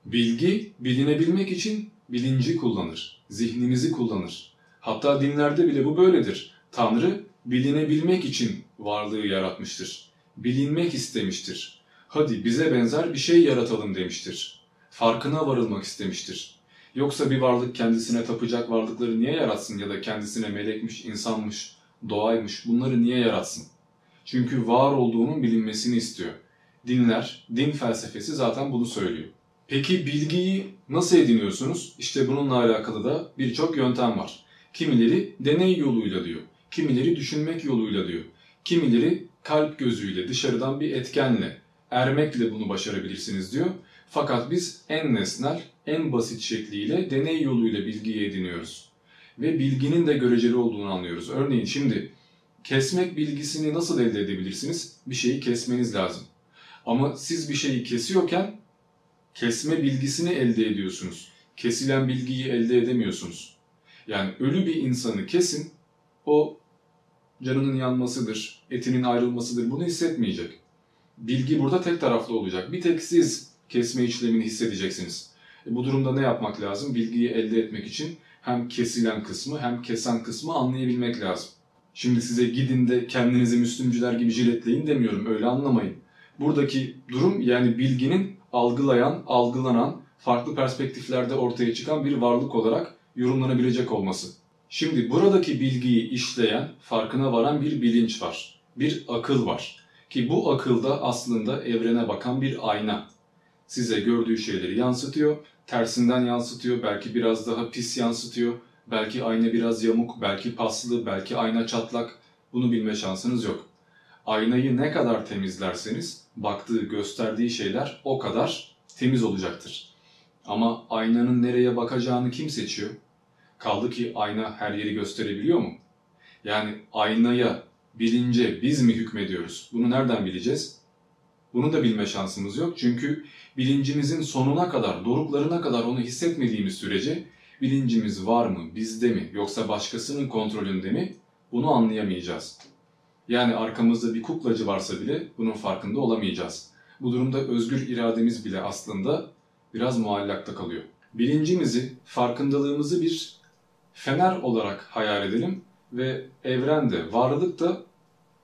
Bilgi, bilinebilmek için bilinci kullanır, zihnimizi kullanır. Hatta dinlerde bile bu böyledir. Tanrı bilinebilmek için varlığı yaratmıştır. Bilinmek istemiştir. Hadi bize benzer bir şey yaratalım demiştir. Farkına varılmak istemiştir. Yoksa bir varlık kendisine tapacak varlıkları niye yaratsın ya da kendisine melekmiş, insanmış, doğaymış bunları niye yaratsın? Çünkü var olduğunun bilinmesini istiyor. Dinler, din felsefesi zaten bunu söylüyor. Peki bilgiyi nasıl ediniyorsunuz? İşte bununla alakalı da birçok yöntem var. Kimileri deney yoluyla diyor. Kimileri düşünmek yoluyla diyor. Kimileri kalp gözüyle, dışarıdan bir etkenle, ermekle bunu başarabilirsiniz diyor. Fakat biz en nesnel, en basit şekliyle deney yoluyla bilgiyi ediniyoruz. Ve bilginin de göreceli olduğunu anlıyoruz. Örneğin şimdi kesmek bilgisini nasıl elde edebilirsiniz? Bir şeyi kesmeniz lazım. Ama siz bir şeyi kesiyorken kesme bilgisini elde ediyorsunuz. Kesilen bilgiyi elde edemiyorsunuz. Yani ölü bir insanı kesin, o canının yanmasıdır, etinin ayrılmasıdır bunu hissetmeyecek. Bilgi burada tek taraflı olacak. Bir tek siz kesme işlemini hissedeceksiniz. E bu durumda ne yapmak lazım? Bilgiyi elde etmek için hem kesilen kısmı hem kesen kısmı anlayabilmek lazım. Şimdi size gidin de kendinizi Müslümcüler gibi jiletleyin demiyorum öyle anlamayın. Buradaki durum yani bilginin algılayan, algılanan, farklı perspektiflerde ortaya çıkan bir varlık olarak yorumlanabilecek olması. Şimdi buradaki bilgiyi işleyen, farkına varan bir bilinç var. Bir akıl var. Ki bu akılda aslında evrene bakan bir ayna. Size gördüğü şeyleri yansıtıyor, tersinden yansıtıyor, belki biraz daha pis yansıtıyor, belki ayna biraz yamuk, belki paslı, belki ayna çatlak. Bunu bilme şansınız yok. Aynayı ne kadar temizlerseniz baktığı, gösterdiği şeyler o kadar temiz olacaktır. Ama aynanın nereye bakacağını kim seçiyor? Kaldı ki ayna her yeri gösterebiliyor mu? Yani aynaya, bilince biz mi hükmediyoruz? Bunu nereden bileceğiz? Bunu da bilme şansımız yok. Çünkü bilincimizin sonuna kadar, doruklarına kadar onu hissetmediğimiz sürece bilincimiz var mı, bizde mi, yoksa başkasının kontrolünde mi bunu anlayamayacağız. Yani arkamızda bir kuklacı varsa bile bunun farkında olamayacağız. Bu durumda özgür irademiz bile aslında biraz muallakta kalıyor. Bilincimizi, farkındalığımızı bir fener olarak hayal edelim ve evrende, varlık da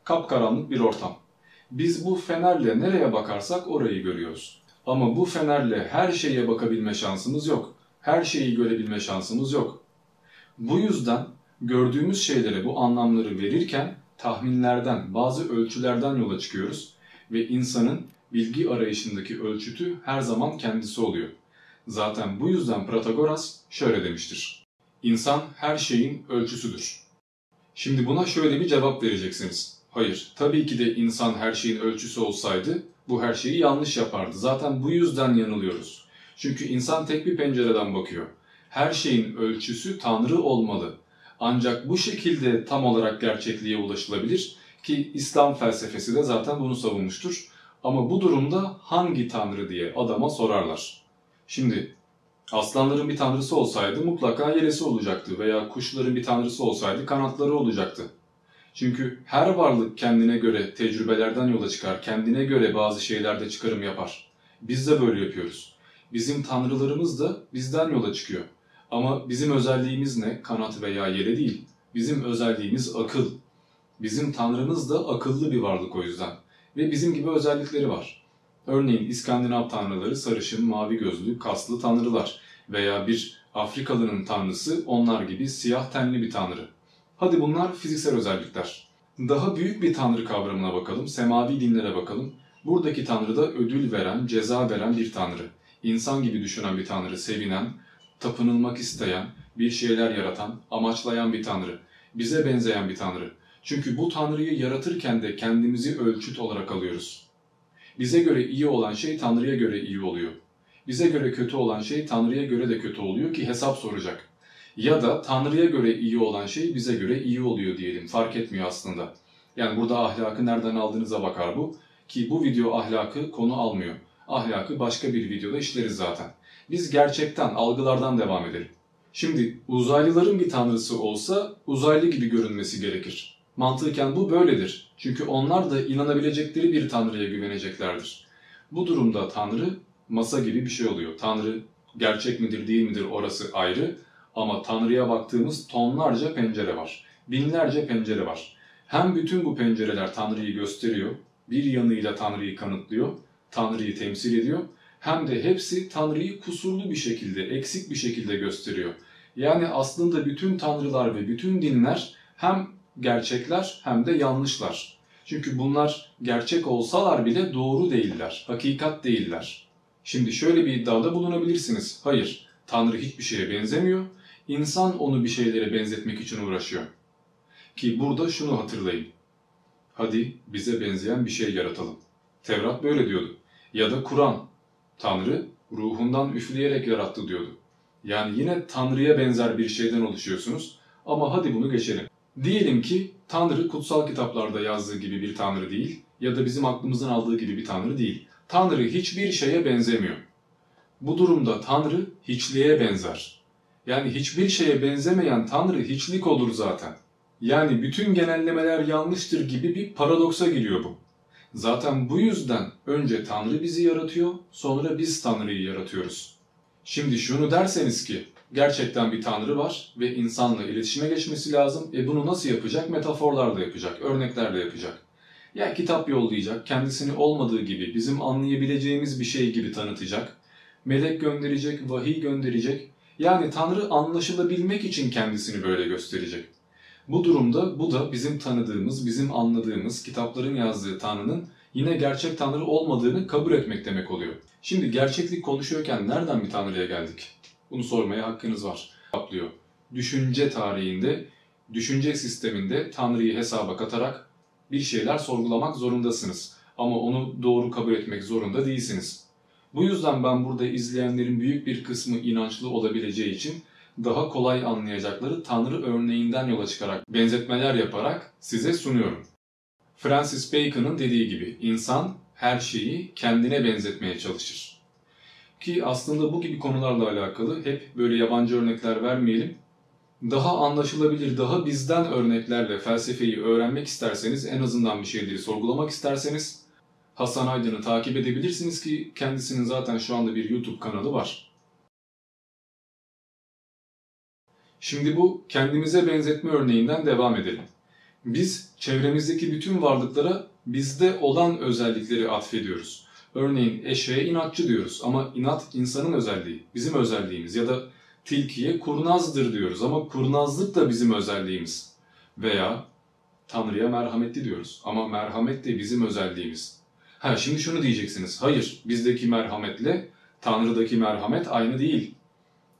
kapkaranlık bir ortam. Biz bu fenerle nereye bakarsak orayı görüyoruz. Ama bu fenerle her şeye bakabilme şansımız yok. Her şeyi görebilme şansımız yok. Bu yüzden gördüğümüz şeylere bu anlamları verirken tahminlerden, bazı ölçülerden yola çıkıyoruz ve insanın bilgi arayışındaki ölçütü her zaman kendisi oluyor. Zaten bu yüzden Protagoras şöyle demiştir. İnsan her şeyin ölçüsüdür. Şimdi buna şöyle bir cevap vereceksiniz. Hayır, tabii ki de insan her şeyin ölçüsü olsaydı bu her şeyi yanlış yapardı. Zaten bu yüzden yanılıyoruz. Çünkü insan tek bir pencereden bakıyor. Her şeyin ölçüsü Tanrı olmalı. Ancak bu şekilde tam olarak gerçekliğe ulaşılabilir ki İslam felsefesi de zaten bunu savunmuştur. Ama bu durumda hangi tanrı diye adama sorarlar. Şimdi aslanların bir tanrısı olsaydı mutlaka yeresi olacaktı veya kuşların bir tanrısı olsaydı kanatları olacaktı. Çünkü her varlık kendine göre tecrübelerden yola çıkar, kendine göre bazı şeylerde çıkarım yapar. Biz de böyle yapıyoruz. Bizim tanrılarımız da bizden yola çıkıyor. Ama bizim özelliğimiz ne? Kanat veya yere değil. Bizim özelliğimiz akıl. Bizim tanrımız da akıllı bir varlık o yüzden. Ve bizim gibi özellikleri var. Örneğin İskandinav tanrıları sarışın, mavi gözlü, kaslı tanrılar. Veya bir Afrikalının tanrısı onlar gibi siyah tenli bir tanrı. Hadi bunlar fiziksel özellikler. Daha büyük bir tanrı kavramına bakalım, semavi dinlere bakalım. Buradaki tanrı da ödül veren, ceza veren bir tanrı. İnsan gibi düşünen bir tanrı, sevinen, tapınılmak isteyen, bir şeyler yaratan, amaçlayan bir tanrı. Bize benzeyen bir tanrı. Çünkü bu tanrıyı yaratırken de kendimizi ölçüt olarak alıyoruz. Bize göre iyi olan şey tanrıya göre iyi oluyor. Bize göre kötü olan şey tanrıya göre de kötü oluyor ki hesap soracak. Ya da tanrıya göre iyi olan şey bize göre iyi oluyor diyelim. Fark etmiyor aslında. Yani burada ahlakı nereden aldığınıza bakar bu. Ki bu video ahlakı konu almıyor. Ahlakı başka bir videoda işleriz zaten. Biz gerçekten, algılardan devam edelim. Şimdi uzaylıların bir tanrısı olsa uzaylı gibi görünmesi gerekir. Mantıken bu böyledir. Çünkü onlar da inanabilecekleri bir tanrıya güveneceklerdir. Bu durumda tanrı masa gibi bir şey oluyor. Tanrı gerçek midir değil midir orası ayrı ama tanrıya baktığımız tonlarca pencere var. Binlerce pencere var. Hem bütün bu pencereler tanrıyı gösteriyor, bir yanıyla tanrıyı kanıtlıyor, tanrıyı temsil ediyor hem de hepsi Tanrı'yı kusurlu bir şekilde, eksik bir şekilde gösteriyor. Yani aslında bütün tanrılar ve bütün dinler hem gerçekler hem de yanlışlar. Çünkü bunlar gerçek olsalar bile doğru değiller, hakikat değiller. Şimdi şöyle bir iddiada bulunabilirsiniz. Hayır, Tanrı hiçbir şeye benzemiyor. İnsan onu bir şeylere benzetmek için uğraşıyor. Ki burada şunu hatırlayın. Hadi bize benzeyen bir şey yaratalım. Tevrat böyle diyordu. Ya da Kur'an Tanrı ruhundan üfleyerek yarattı diyordu. Yani yine Tanrı'ya benzer bir şeyden oluşuyorsunuz ama hadi bunu geçelim. Diyelim ki Tanrı kutsal kitaplarda yazdığı gibi bir Tanrı değil ya da bizim aklımızın aldığı gibi bir Tanrı değil. Tanrı hiçbir şeye benzemiyor. Bu durumda Tanrı hiçliğe benzer. Yani hiçbir şeye benzemeyen Tanrı hiçlik olur zaten. Yani bütün genellemeler yanlıştır gibi bir paradoksa giriyor bu. Zaten bu yüzden önce Tanrı bizi yaratıyor, sonra biz Tanrı'yı yaratıyoruz. Şimdi şunu derseniz ki gerçekten bir Tanrı var ve insanla iletişime geçmesi lazım. E bunu nasıl yapacak? Metaforlarla yapacak, örneklerle yapacak. Ya kitap yollayacak, kendisini olmadığı gibi, bizim anlayabileceğimiz bir şey gibi tanıtacak. Melek gönderecek, vahiy gönderecek. Yani Tanrı anlaşılabilmek için kendisini böyle gösterecek. Bu durumda bu da bizim tanıdığımız, bizim anladığımız kitapların yazdığı Tanrı'nın yine gerçek Tanrı olmadığını kabul etmek demek oluyor. Şimdi gerçeklik konuşuyorken nereden bir Tanrı'ya geldik? Bunu sormaya hakkınız var. Kaplıyor. Düşünce tarihinde, düşünce sisteminde Tanrı'yı hesaba katarak bir şeyler sorgulamak zorundasınız. Ama onu doğru kabul etmek zorunda değilsiniz. Bu yüzden ben burada izleyenlerin büyük bir kısmı inançlı olabileceği için daha kolay anlayacakları Tanrı örneğinden yola çıkarak benzetmeler yaparak size sunuyorum. Francis Bacon'ın dediği gibi insan her şeyi kendine benzetmeye çalışır. Ki aslında bu gibi konularla alakalı hep böyle yabancı örnekler vermeyelim. Daha anlaşılabilir, daha bizden örneklerle felsefeyi öğrenmek isterseniz, en azından bir şeyleri sorgulamak isterseniz Hasan Aydın'ı takip edebilirsiniz ki kendisinin zaten şu anda bir YouTube kanalı var. Şimdi bu kendimize benzetme örneğinden devam edelim. Biz çevremizdeki bütün varlıklara bizde olan özellikleri atfediyoruz. Örneğin eşeğe inatçı diyoruz ama inat insanın özelliği, bizim özelliğimiz ya da tilkiye kurnazdır diyoruz ama kurnazlık da bizim özelliğimiz. Veya Tanrı'ya merhametli diyoruz ama merhamet de bizim özelliğimiz. Ha şimdi şunu diyeceksiniz. Hayır, bizdeki merhametle Tanrı'daki merhamet aynı değil.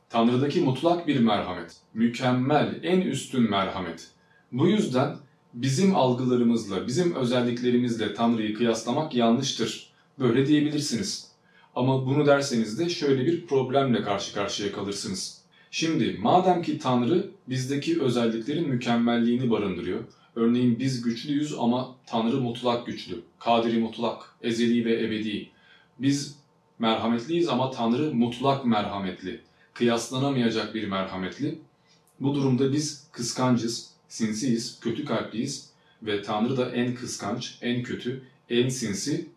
Tanrı'daki mutlak bir merhamet, mükemmel, en üstün merhamet. Bu yüzden bizim algılarımızla, bizim özelliklerimizle Tanrı'yı kıyaslamak yanlıştır. Böyle diyebilirsiniz. Ama bunu derseniz de şöyle bir problemle karşı karşıya kalırsınız. Şimdi madem ki Tanrı bizdeki özelliklerin mükemmelliğini barındırıyor. Örneğin biz güçlüyüz ama Tanrı mutlak güçlü, kadiri mutlak, ezeli ve ebedi. Biz merhametliyiz ama Tanrı mutlak merhametli, kıyaslanamayacak bir merhametli. Bu durumda biz kıskancız, sinsiyiz, kötü kalpliyiz ve Tanrı da en kıskanç, en kötü, en sinsi,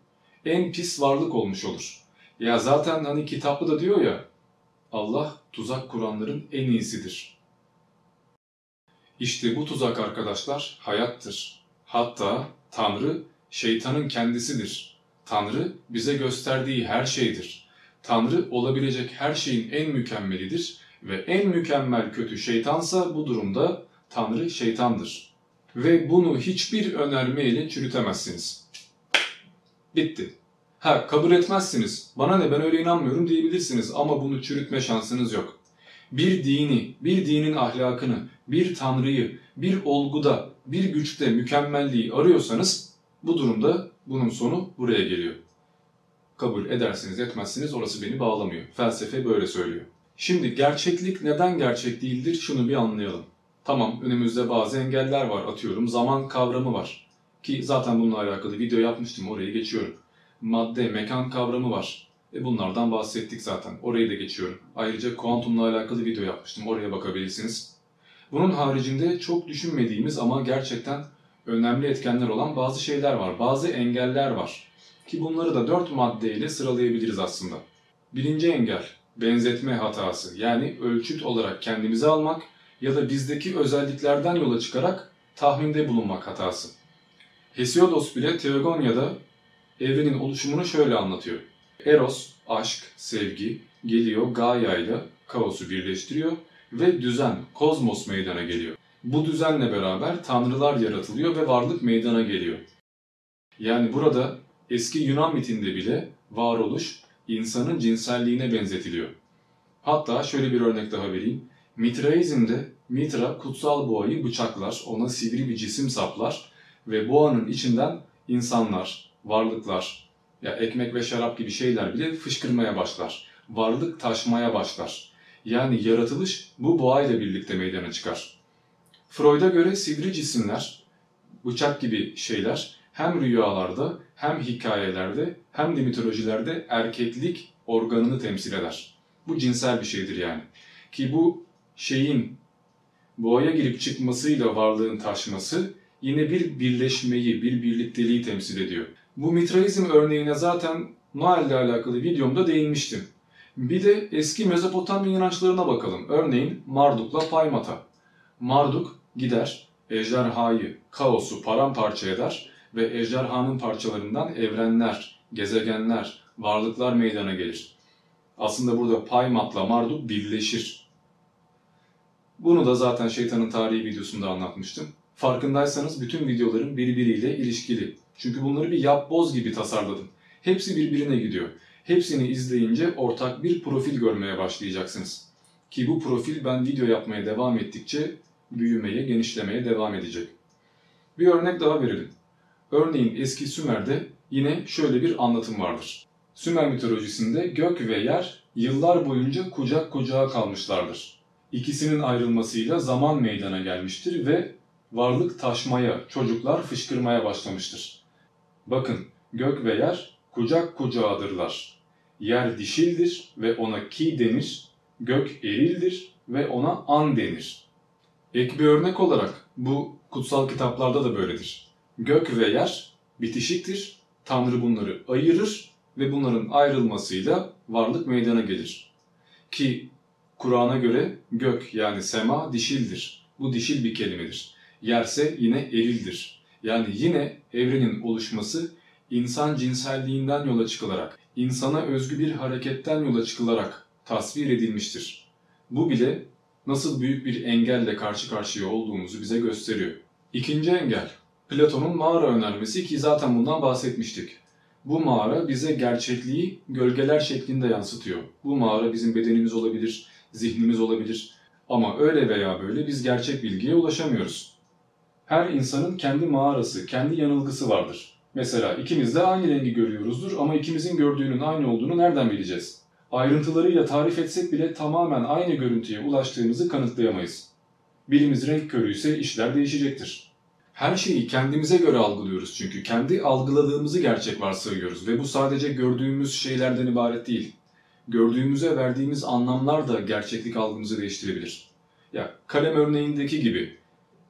en pis varlık olmuş olur. Ya zaten hani kitapta da diyor ya, Allah tuzak kuranların en iyisidir. İşte bu tuzak arkadaşlar hayattır. Hatta Tanrı şeytanın kendisidir. Tanrı bize gösterdiği her şeydir. Tanrı olabilecek her şeyin en mükemmelidir ve en mükemmel kötü şeytansa bu durumda Tanrı şeytandır. Ve bunu hiçbir önerme ile çürütemezsiniz. Bitti. Ha kabul etmezsiniz. Bana ne ben öyle inanmıyorum diyebilirsiniz ama bunu çürütme şansınız yok. Bir dini, bir dinin ahlakını, bir tanrıyı, bir olguda, bir güçte mükemmelliği arıyorsanız bu durumda bunun sonu buraya geliyor. Kabul edersiniz etmezsiniz orası beni bağlamıyor. Felsefe böyle söylüyor. Şimdi gerçeklik neden gerçek değildir şunu bir anlayalım. Tamam önümüzde bazı engeller var atıyorum zaman kavramı var. Ki zaten bununla alakalı video yapmıştım orayı geçiyorum. Madde, mekan kavramı var. E bunlardan bahsettik zaten. Orayı da geçiyorum. Ayrıca kuantumla alakalı video yapmıştım. Oraya bakabilirsiniz. Bunun haricinde çok düşünmediğimiz ama gerçekten önemli etkenler olan bazı şeyler var. Bazı engeller var. Ki bunları da dört maddeyle sıralayabiliriz aslında. Birinci engel, benzetme hatası. Yani ölçüt olarak kendimize almak ya da bizdeki özelliklerden yola çıkarak tahminde bulunmak hatası. Hesiodos bile Teogonya'da evrenin oluşumunu şöyle anlatıyor. Eros, aşk, sevgi geliyor Gaia ile kaosu birleştiriyor ve düzen, kozmos meydana geliyor. Bu düzenle beraber tanrılar yaratılıyor ve varlık meydana geliyor. Yani burada eski Yunan mitinde bile varoluş insanın cinselliğine benzetiliyor. Hatta şöyle bir örnek daha vereyim. Mitraizmde Mitra kutsal boğayı bıçaklar, ona sivri bir cisim saplar ve boğanın içinden insanlar, varlıklar, ya ekmek ve şarap gibi şeyler bile fışkırmaya başlar. Varlık taşmaya başlar. Yani yaratılış bu boğayla birlikte meydana çıkar. Freud'a göre sivri cisimler, bıçak gibi şeyler hem rüyalarda hem hikayelerde hem de mitolojilerde erkeklik organını temsil eder. Bu cinsel bir şeydir yani. Ki bu şeyin boğaya girip çıkmasıyla varlığın taşması yine bir birleşmeyi, bir birlikteliği temsil ediyor. Bu mitraizm örneğine zaten Noel ile alakalı videomda değinmiştim. Bir de eski Mezopotamya inançlarına bakalım. Örneğin Marduk'la Paymata. Marduk gider, ejderhayı, kaosu paramparça eder ve ejderhanın parçalarından evrenler, gezegenler, varlıklar meydana gelir. Aslında burada Paymat'la Marduk birleşir. Bunu da zaten şeytanın tarihi videosunda anlatmıştım. Farkındaysanız bütün videolarım birbiriyle ilişkili. Çünkü bunları bir yapboz gibi tasarladım. Hepsi birbirine gidiyor. Hepsini izleyince ortak bir profil görmeye başlayacaksınız. Ki bu profil ben video yapmaya devam ettikçe büyümeye, genişlemeye devam edecek. Bir örnek daha verelim. Örneğin eski Sümer'de yine şöyle bir anlatım vardır. Sümer mitolojisinde gök ve yer yıllar boyunca kucak kucağa kalmışlardır. İkisinin ayrılmasıyla zaman meydana gelmiştir ve varlık taşmaya, çocuklar fışkırmaya başlamıştır. Bakın gök ve yer kucak kucağıdırlar. Yer dişildir ve ona ki denir, gök erildir ve ona an denir. Ek bir örnek olarak bu kutsal kitaplarda da böyledir. Gök ve yer bitişiktir, Tanrı bunları ayırır ve bunların ayrılmasıyla varlık meydana gelir. Ki Kur'an'a göre gök yani sema dişildir. Bu dişil bir kelimedir. Yerse yine erildir. Yani yine evrenin oluşması insan cinselliğinden yola çıkılarak, insana özgü bir hareketten yola çıkılarak tasvir edilmiştir. Bu bile nasıl büyük bir engelle karşı karşıya olduğumuzu bize gösteriyor. İkinci engel, Platon'un mağara önermesi ki zaten bundan bahsetmiştik. Bu mağara bize gerçekliği gölgeler şeklinde yansıtıyor. Bu mağara bizim bedenimiz olabilir, zihnimiz olabilir. Ama öyle veya böyle biz gerçek bilgiye ulaşamıyoruz. Her insanın kendi mağarası, kendi yanılgısı vardır. Mesela ikimiz de aynı rengi görüyoruzdur ama ikimizin gördüğünün aynı olduğunu nereden bileceğiz? Ayrıntılarıyla tarif etsek bile tamamen aynı görüntüye ulaştığımızı kanıtlayamayız. Birimiz renk körüyse işler değişecektir. Her şeyi kendimize göre algılıyoruz çünkü kendi algıladığımızı gerçek varsayıyoruz ve bu sadece gördüğümüz şeylerden ibaret değil. Gördüğümüze verdiğimiz anlamlar da gerçeklik algımızı değiştirebilir. Ya kalem örneğindeki gibi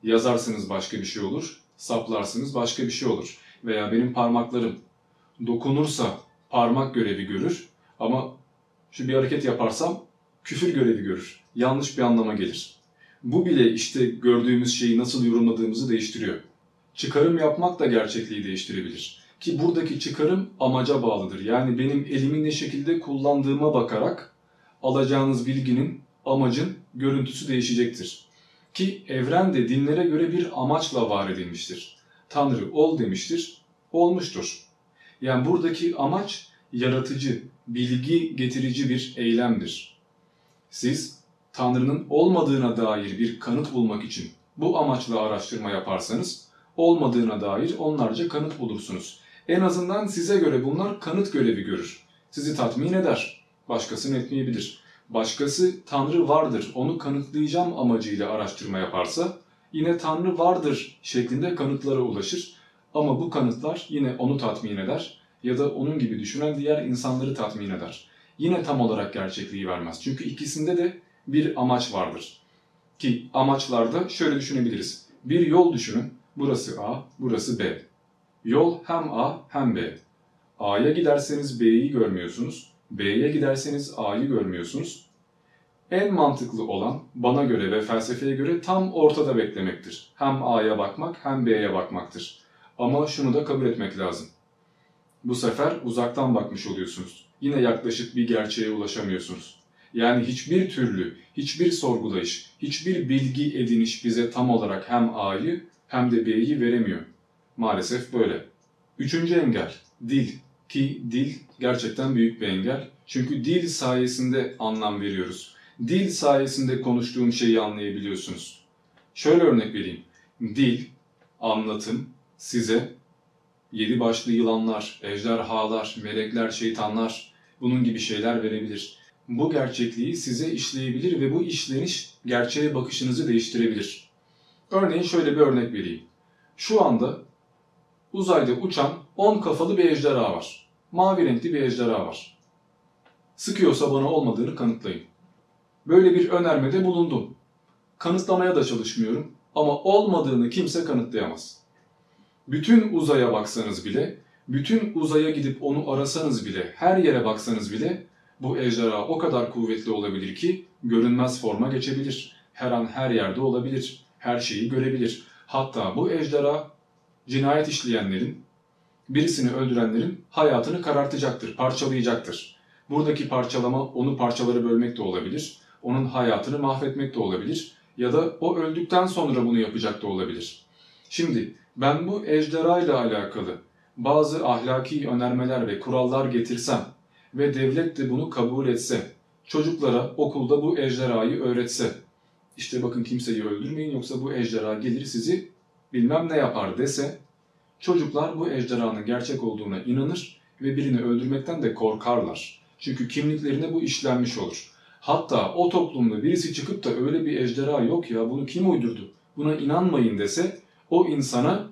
yazarsınız başka bir şey olur, saplarsınız başka bir şey olur. Veya benim parmaklarım dokunursa parmak görevi görür ama şu bir hareket yaparsam küfür görevi görür. Yanlış bir anlama gelir. Bu bile işte gördüğümüz şeyi nasıl yorumladığımızı değiştiriyor. Çıkarım yapmak da gerçekliği değiştirebilir. Ki buradaki çıkarım amaca bağlıdır. Yani benim elimi ne şekilde kullandığıma bakarak alacağınız bilginin, amacın görüntüsü değişecektir. Ki evren de dinlere göre bir amaçla var edilmiştir. Tanrı ol demiştir, olmuştur. Yani buradaki amaç yaratıcı, bilgi getirici bir eylemdir. Siz Tanrı'nın olmadığına dair bir kanıt bulmak için bu amaçla araştırma yaparsanız olmadığına dair onlarca kanıt bulursunuz. En azından size göre bunlar kanıt görevi görür. Sizi tatmin eder, başkasını etmeyebilir. Başkası Tanrı vardır, onu kanıtlayacağım amacıyla araştırma yaparsa yine Tanrı vardır şeklinde kanıtlara ulaşır. Ama bu kanıtlar yine onu tatmin eder ya da onun gibi düşünen diğer insanları tatmin eder. Yine tam olarak gerçekliği vermez. Çünkü ikisinde de bir amaç vardır. Ki amaçlarda şöyle düşünebiliriz. Bir yol düşünün. Burası A, burası B. Yol hem A hem B. A'ya giderseniz B'yi görmüyorsunuz. B'ye giderseniz A'yı görmüyorsunuz. En mantıklı olan bana göre ve felsefeye göre tam ortada beklemektir. Hem A'ya bakmak hem B'ye bakmaktır. Ama şunu da kabul etmek lazım. Bu sefer uzaktan bakmış oluyorsunuz. Yine yaklaşık bir gerçeğe ulaşamıyorsunuz. Yani hiçbir türlü, hiçbir sorgulayış, hiçbir bilgi ediniş bize tam olarak hem A'yı hem de B'yi veremiyor. Maalesef böyle. Üçüncü engel, dil. Ki dil gerçekten büyük bir engel. Çünkü dil sayesinde anlam veriyoruz. Dil sayesinde konuştuğum şeyi anlayabiliyorsunuz. Şöyle örnek vereyim. Dil, anlatım size yedi başlı yılanlar, ejderhalar, melekler, şeytanlar bunun gibi şeyler verebilir. Bu gerçekliği size işleyebilir ve bu işleniş gerçeğe bakışınızı değiştirebilir. Örneğin şöyle bir örnek vereyim. Şu anda uzayda uçan 10 kafalı bir ejderha var. Mavi renkli bir ejderha var. Sıkıyorsa bana olmadığını kanıtlayın. Böyle bir önermede bulundum. Kanıtlamaya da çalışmıyorum ama olmadığını kimse kanıtlayamaz. Bütün uzaya baksanız bile, bütün uzaya gidip onu arasanız bile, her yere baksanız bile bu ejderha o kadar kuvvetli olabilir ki görünmez forma geçebilir. Her an her yerde olabilir. Her şeyi görebilir. Hatta bu ejderha cinayet işleyenlerin, birisini öldürenlerin hayatını karartacaktır, parçalayacaktır. Buradaki parçalama onu parçalara bölmek de olabilir, onun hayatını mahvetmek de olabilir ya da o öldükten sonra bunu yapacak da olabilir. Şimdi ben bu ejderha ile alakalı bazı ahlaki önermeler ve kurallar getirsem ve devlet de bunu kabul etse, çocuklara okulda bu ejderhayı öğretse, işte bakın kimseyi öldürmeyin yoksa bu ejderha gelir sizi bilmem ne yapar dese, çocuklar bu ejderhanın gerçek olduğuna inanır ve birini öldürmekten de korkarlar. Çünkü kimliklerine bu işlenmiş olur. Hatta o toplumda birisi çıkıp da öyle bir ejderha yok ya bunu kim uydurdu, buna inanmayın dese o insana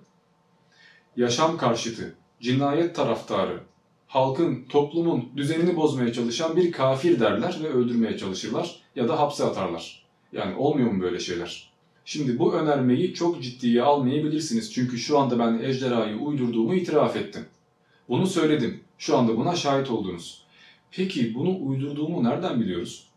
yaşam karşıtı, cinayet taraftarı, halkın, toplumun düzenini bozmaya çalışan bir kafir derler ve öldürmeye çalışırlar ya da hapse atarlar. Yani olmuyor mu böyle şeyler? Şimdi bu önermeyi çok ciddiye almayabilirsiniz çünkü şu anda ben ejderhayı uydurduğumu itiraf ettim. Bunu söyledim. Şu anda buna şahit oldunuz. Peki bunu uydurduğumu nereden biliyoruz?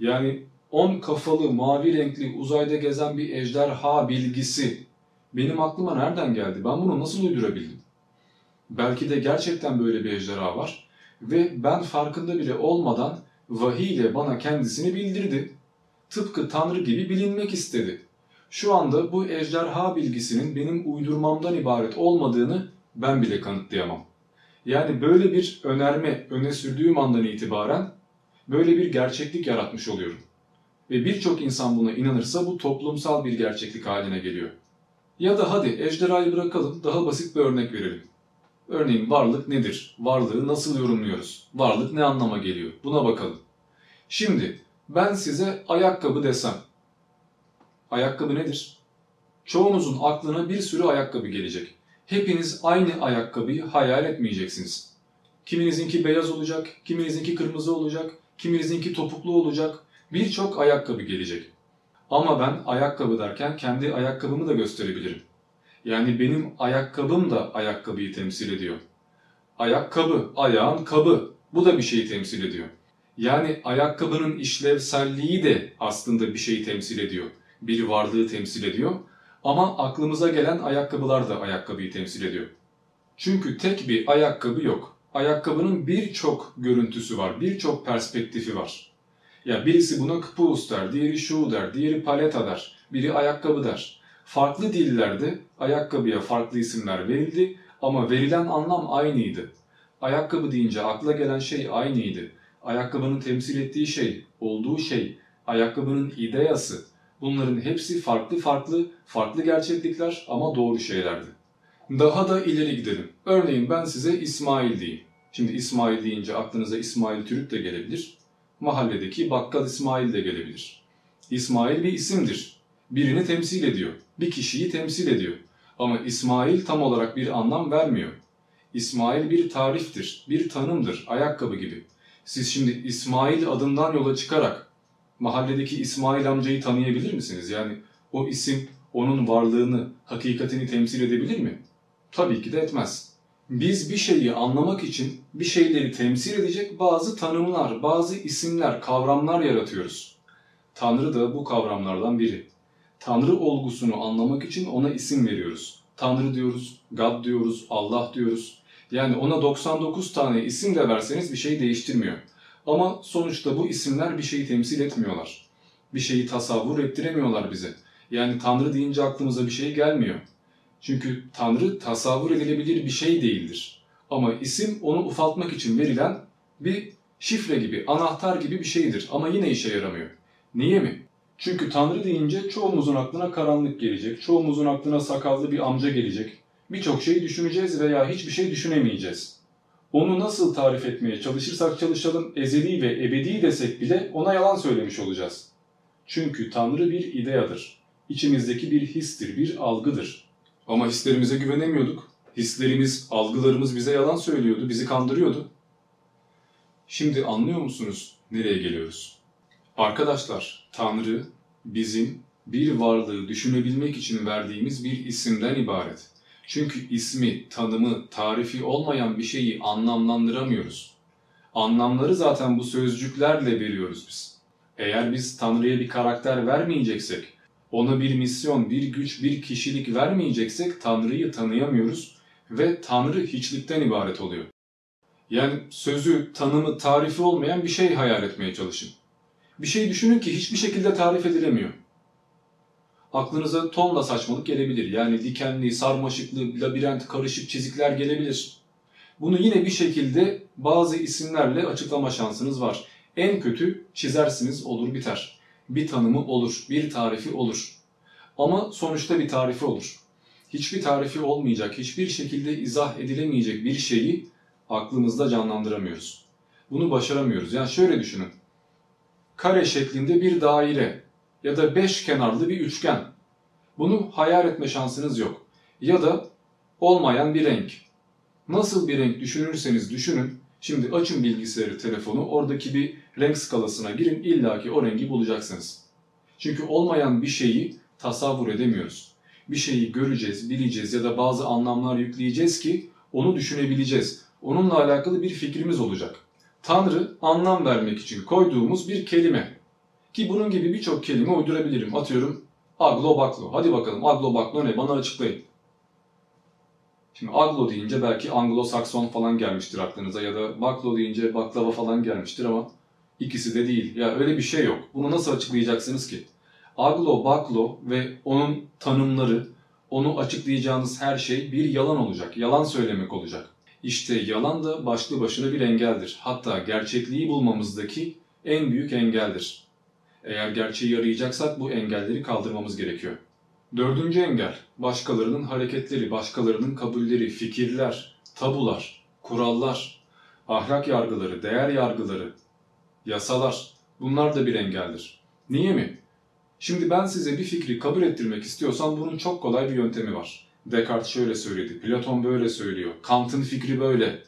Yani on kafalı, mavi renkli, uzayda gezen bir ejderha bilgisi benim aklıma nereden geldi? Ben bunu nasıl uydurabildim? Belki de gerçekten böyle bir ejderha var ve ben farkında bile olmadan vahiy ile bana kendisini bildirdi. Tıpkı Tanrı gibi bilinmek istedi. Şu anda bu ejderha bilgisinin benim uydurmamdan ibaret olmadığını ben bile kanıtlayamam. Yani böyle bir önerme öne sürdüğüm andan itibaren böyle bir gerçeklik yaratmış oluyorum. Ve birçok insan buna inanırsa bu toplumsal bir gerçeklik haline geliyor. Ya da hadi ejderhayı bırakalım, daha basit bir örnek verelim. Örneğin varlık nedir? Varlığı nasıl yorumluyoruz? Varlık ne anlama geliyor? Buna bakalım. Şimdi ben size ayakkabı desem. Ayakkabı nedir? Çoğunuzun aklına bir sürü ayakkabı gelecek. Hepiniz aynı ayakkabıyı hayal etmeyeceksiniz. Kiminizinki beyaz olacak, kiminizinki kırmızı olacak, kiminizinki topuklu olacak. Birçok ayakkabı gelecek. Ama ben ayakkabı derken kendi ayakkabımı da gösterebilirim. Yani benim ayakkabım da ayakkabıyı temsil ediyor. Ayakkabı, ayağın kabı. Bu da bir şeyi temsil ediyor. Yani ayakkabının işlevselliği de aslında bir şeyi temsil ediyor. Bir varlığı temsil ediyor. Ama aklımıza gelen ayakkabılar da ayakkabıyı temsil ediyor. Çünkü tek bir ayakkabı yok. Ayakkabının birçok görüntüsü var, birçok perspektifi var. Ya birisi buna kıpus der, diğeri şu der, diğeri paleta der, biri ayakkabı der. Farklı dillerde ayakkabıya farklı isimler verildi ama verilen anlam aynıydı. Ayakkabı deyince akla gelen şey aynıydı. Ayakkabının temsil ettiği şey, olduğu şey, ayakkabının ideyası, bunların hepsi farklı farklı, farklı gerçeklikler ama doğru şeylerdi. Daha da ileri gidelim. Örneğin ben size İsmail diyeyim. Şimdi İsmail deyince aklınıza İsmail Türüt de gelebilir. Mahalledeki bakkal İsmail de gelebilir. İsmail bir isimdir. Birini temsil ediyor. Bir kişiyi temsil ediyor. Ama İsmail tam olarak bir anlam vermiyor. İsmail bir tariftir, bir tanımdır, ayakkabı gibi. Siz şimdi İsmail adından yola çıkarak mahalledeki İsmail amcayı tanıyabilir misiniz? Yani o isim onun varlığını, hakikatini temsil edebilir mi? Tabii ki de etmez. Biz bir şeyi anlamak için bir şeyleri temsil edecek bazı tanımlar, bazı isimler, kavramlar yaratıyoruz. Tanrı da bu kavramlardan biri. Tanrı olgusunu anlamak için ona isim veriyoruz. Tanrı diyoruz, God diyoruz, Allah diyoruz. Yani ona 99 tane isim de verseniz bir şey değiştirmiyor. Ama sonuçta bu isimler bir şeyi temsil etmiyorlar. Bir şeyi tasavvur ettiremiyorlar bize. Yani Tanrı deyince aklımıza bir şey gelmiyor. Çünkü Tanrı tasavvur edilebilir bir şey değildir. Ama isim onu ufaltmak için verilen bir şifre gibi, anahtar gibi bir şeydir. Ama yine işe yaramıyor. Niye mi? Çünkü Tanrı deyince çoğumuzun aklına karanlık gelecek, çoğumuzun aklına sakallı bir amca gelecek. Birçok şeyi düşüneceğiz veya hiçbir şey düşünemeyeceğiz. Onu nasıl tarif etmeye çalışırsak çalışalım ezeli ve ebedi desek bile ona yalan söylemiş olacağız. Çünkü Tanrı bir ideyadır. İçimizdeki bir histir, bir algıdır. Ama hislerimize güvenemiyorduk. Hislerimiz, algılarımız bize yalan söylüyordu, bizi kandırıyordu. Şimdi anlıyor musunuz nereye geliyoruz? Arkadaşlar, Tanrı bizim bir varlığı düşünebilmek için verdiğimiz bir isimden ibaret. Çünkü ismi, tanımı, tarifi olmayan bir şeyi anlamlandıramıyoruz. Anlamları zaten bu sözcüklerle veriyoruz biz. Eğer biz Tanrı'ya bir karakter vermeyeceksek, ona bir misyon, bir güç, bir kişilik vermeyeceksek Tanrı'yı tanıyamıyoruz ve Tanrı hiçlikten ibaret oluyor. Yani sözü, tanımı, tarifi olmayan bir şey hayal etmeye çalışın. Bir şey düşünün ki hiçbir şekilde tarif edilemiyor. Aklınıza tonla saçmalık gelebilir. Yani dikenli, sarmaşıklı, labirent, karışık çizikler gelebilir. Bunu yine bir şekilde bazı isimlerle açıklama şansınız var. En kötü çizersiniz olur biter. Bir tanımı olur, bir tarifi olur. Ama sonuçta bir tarifi olur. Hiçbir tarifi olmayacak, hiçbir şekilde izah edilemeyecek bir şeyi aklımızda canlandıramıyoruz. Bunu başaramıyoruz. Yani şöyle düşünün. Kare şeklinde bir daire ya da beş kenarlı bir üçgen. Bunu hayal etme şansınız yok. Ya da olmayan bir renk. Nasıl bir renk düşünürseniz düşünün. Şimdi açın bilgisayarı, telefonu, oradaki bir renk skalasına girin, illaki o rengi bulacaksınız. Çünkü olmayan bir şeyi tasavvur edemiyoruz. Bir şeyi göreceğiz, bileceğiz ya da bazı anlamlar yükleyeceğiz ki onu düşünebileceğiz. Onunla alakalı bir fikrimiz olacak. Tanrı anlam vermek için koyduğumuz bir kelime. Ki bunun gibi birçok kelime uydurabilirim. Atıyorum aglo baklo. Hadi bakalım aglo baklo ne? Bana açıklayın. Şimdi aglo deyince belki Anglo-Sakson falan gelmiştir aklınıza ya da baklo deyince baklava falan gelmiştir ama ikisi de değil. Ya öyle bir şey yok. Bunu nasıl açıklayacaksınız ki? Aglo, baklo ve onun tanımları, onu açıklayacağınız her şey bir yalan olacak. Yalan söylemek olacak. İşte yalan da başlı başına bir engeldir. Hatta gerçekliği bulmamızdaki en büyük engeldir. Eğer gerçeği arayacaksak bu engelleri kaldırmamız gerekiyor. Dördüncü engel, başkalarının hareketleri, başkalarının kabulleri, fikirler, tabular, kurallar, ahlak yargıları, değer yargıları, yasalar. Bunlar da bir engeldir. Niye mi? Şimdi ben size bir fikri kabul ettirmek istiyorsam bunun çok kolay bir yöntemi var. Descartes şöyle söyledi, Platon böyle söylüyor, Kant'ın fikri böyle.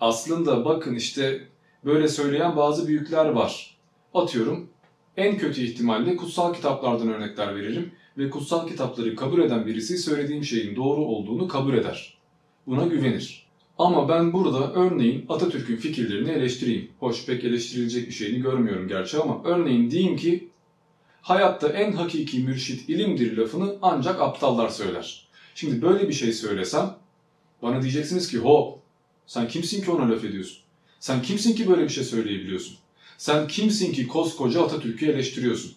Aslında bakın işte böyle söyleyen bazı büyükler var. Atıyorum en kötü ihtimalle kutsal kitaplardan örnekler veririm ve kutsal kitapları kabul eden birisi söylediğim şeyin doğru olduğunu kabul eder. Buna güvenir. Ama ben burada örneğin Atatürk'ün fikirlerini eleştireyim. Hoş pek eleştirilecek bir şeyini görmüyorum gerçi ama örneğin diyeyim ki hayatta en hakiki mürşit ilimdir lafını ancak aptallar söyler. Şimdi böyle bir şey söylesem bana diyeceksiniz ki hop sen kimsin ki ona laf ediyorsun? Sen kimsin ki böyle bir şey söyleyebiliyorsun? Sen kimsin ki koskoca Atatürk'ü eleştiriyorsun?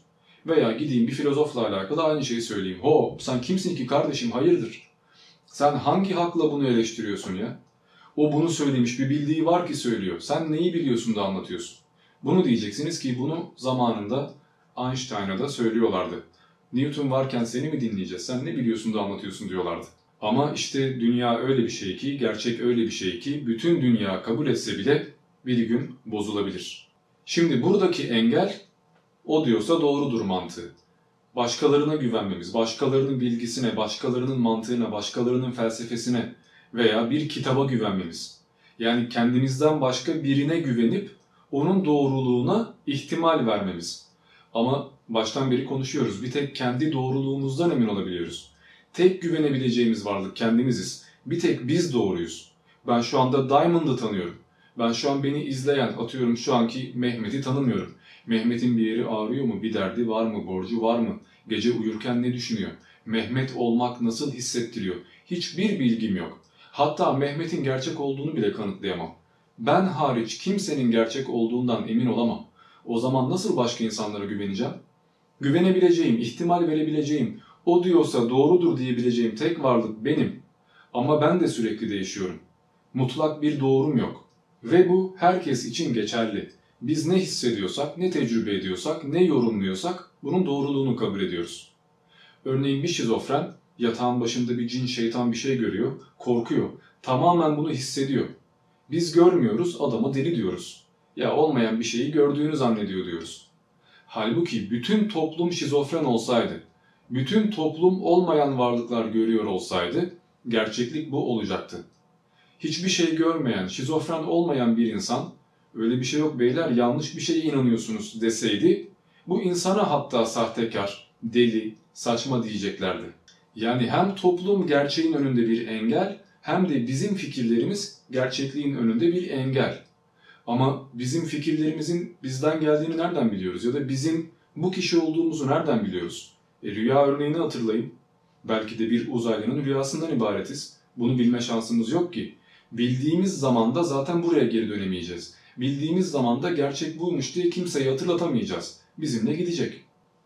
Veya gideyim bir filozofla alakalı aynı şeyi söyleyeyim. Hop sen kimsin ki kardeşim hayırdır? Sen hangi hakla bunu eleştiriyorsun ya? O bunu söylemiş bir bildiği var ki söylüyor. Sen neyi biliyorsun da anlatıyorsun? Bunu diyeceksiniz ki bunu zamanında Einstein'a da söylüyorlardı. Newton varken seni mi dinleyeceğiz? Sen ne biliyorsun da anlatıyorsun diyorlardı. Ama işte dünya öyle bir şey ki, gerçek öyle bir şey ki bütün dünya kabul etse bile bir gün bozulabilir. Şimdi buradaki engel o diyorsa doğrudur mantığı. Başkalarına güvenmemiz, başkalarının bilgisine, başkalarının mantığına, başkalarının felsefesine veya bir kitaba güvenmemiz. Yani kendimizden başka birine güvenip onun doğruluğuna ihtimal vermemiz. Ama baştan beri konuşuyoruz. Bir tek kendi doğruluğumuzdan emin olabiliyoruz. Tek güvenebileceğimiz varlık kendimiziz. Bir tek biz doğruyuz. Ben şu anda Diamond'ı tanıyorum. Ben şu an beni izleyen, atıyorum şu anki Mehmet'i tanımıyorum. Mehmet'in bir yeri ağrıyor mu, bir derdi var mı, borcu var mı, gece uyurken ne düşünüyor, Mehmet olmak nasıl hissettiriyor, hiçbir bilgim yok. Hatta Mehmet'in gerçek olduğunu bile kanıtlayamam. Ben hariç kimsenin gerçek olduğundan emin olamam. O zaman nasıl başka insanlara güveneceğim? Güvenebileceğim, ihtimal verebileceğim, o diyorsa doğrudur diyebileceğim tek varlık benim. Ama ben de sürekli değişiyorum. Mutlak bir doğrum yok. Ve bu herkes için geçerli. Biz ne hissediyorsak, ne tecrübe ediyorsak, ne yorumluyorsak bunun doğruluğunu kabul ediyoruz. Örneğin bir şizofren yatağın başında bir cin şeytan bir şey görüyor, korkuyor. Tamamen bunu hissediyor. Biz görmüyoruz, adama deli diyoruz. Ya olmayan bir şeyi gördüğünü zannediyor diyoruz. Halbuki bütün toplum şizofren olsaydı, bütün toplum olmayan varlıklar görüyor olsaydı gerçeklik bu olacaktı. Hiçbir şey görmeyen, şizofren olmayan bir insan öyle bir şey yok beyler yanlış bir şeye inanıyorsunuz deseydi bu insana hatta sahtekar, deli, saçma diyeceklerdi. Yani hem toplum gerçeğin önünde bir engel hem de bizim fikirlerimiz gerçekliğin önünde bir engel. Ama bizim fikirlerimizin bizden geldiğini nereden biliyoruz? Ya da bizim bu kişi olduğumuzu nereden biliyoruz? E, rüya örneğini hatırlayın. Belki de bir uzaylının rüyasından ibaretiz. Bunu bilme şansımız yok ki. Bildiğimiz zamanda zaten buraya geri dönemeyeceğiz. Bildiğimiz zamanda gerçek buymuş diye kimseyi hatırlatamayacağız. Bizimle gidecek.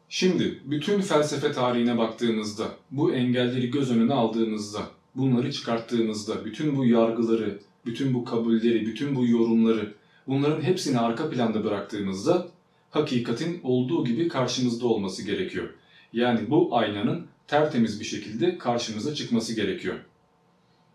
Şimdi bütün felsefe tarihine baktığımızda, bu engelleri göz önüne aldığımızda, bunları çıkarttığımızda, bütün bu yargıları, bütün bu kabulleri, bütün bu yorumları, bunların hepsini arka planda bıraktığımızda hakikatin olduğu gibi karşımızda olması gerekiyor. Yani bu aynanın tertemiz bir şekilde karşımıza çıkması gerekiyor.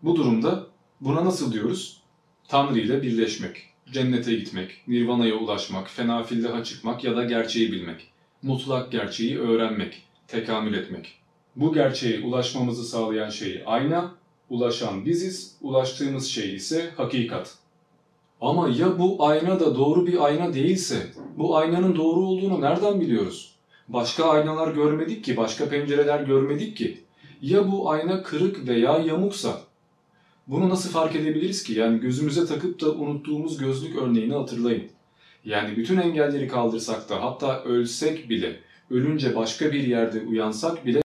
Bu durumda buna nasıl diyoruz? Tanrı ile birleşmek, cennete gitmek, nirvana'ya ulaşmak, fenafildaha çıkmak ya da gerçeği bilmek. Mutlak gerçeği öğrenmek, tekamül etmek. Bu gerçeğe ulaşmamızı sağlayan şey ayna, ulaşan biziz, ulaştığımız şey ise hakikat. Ama ya bu ayna da doğru bir ayna değilse, bu aynanın doğru olduğunu nereden biliyoruz? Başka aynalar görmedik ki, başka pencereler görmedik ki. Ya bu ayna kırık veya yamuksa? Bunu nasıl fark edebiliriz ki? Yani gözümüze takıp da unuttuğumuz gözlük örneğini hatırlayın. Yani bütün engelleri kaldırsak da hatta ölsek bile, ölünce başka bir yerde uyansak bile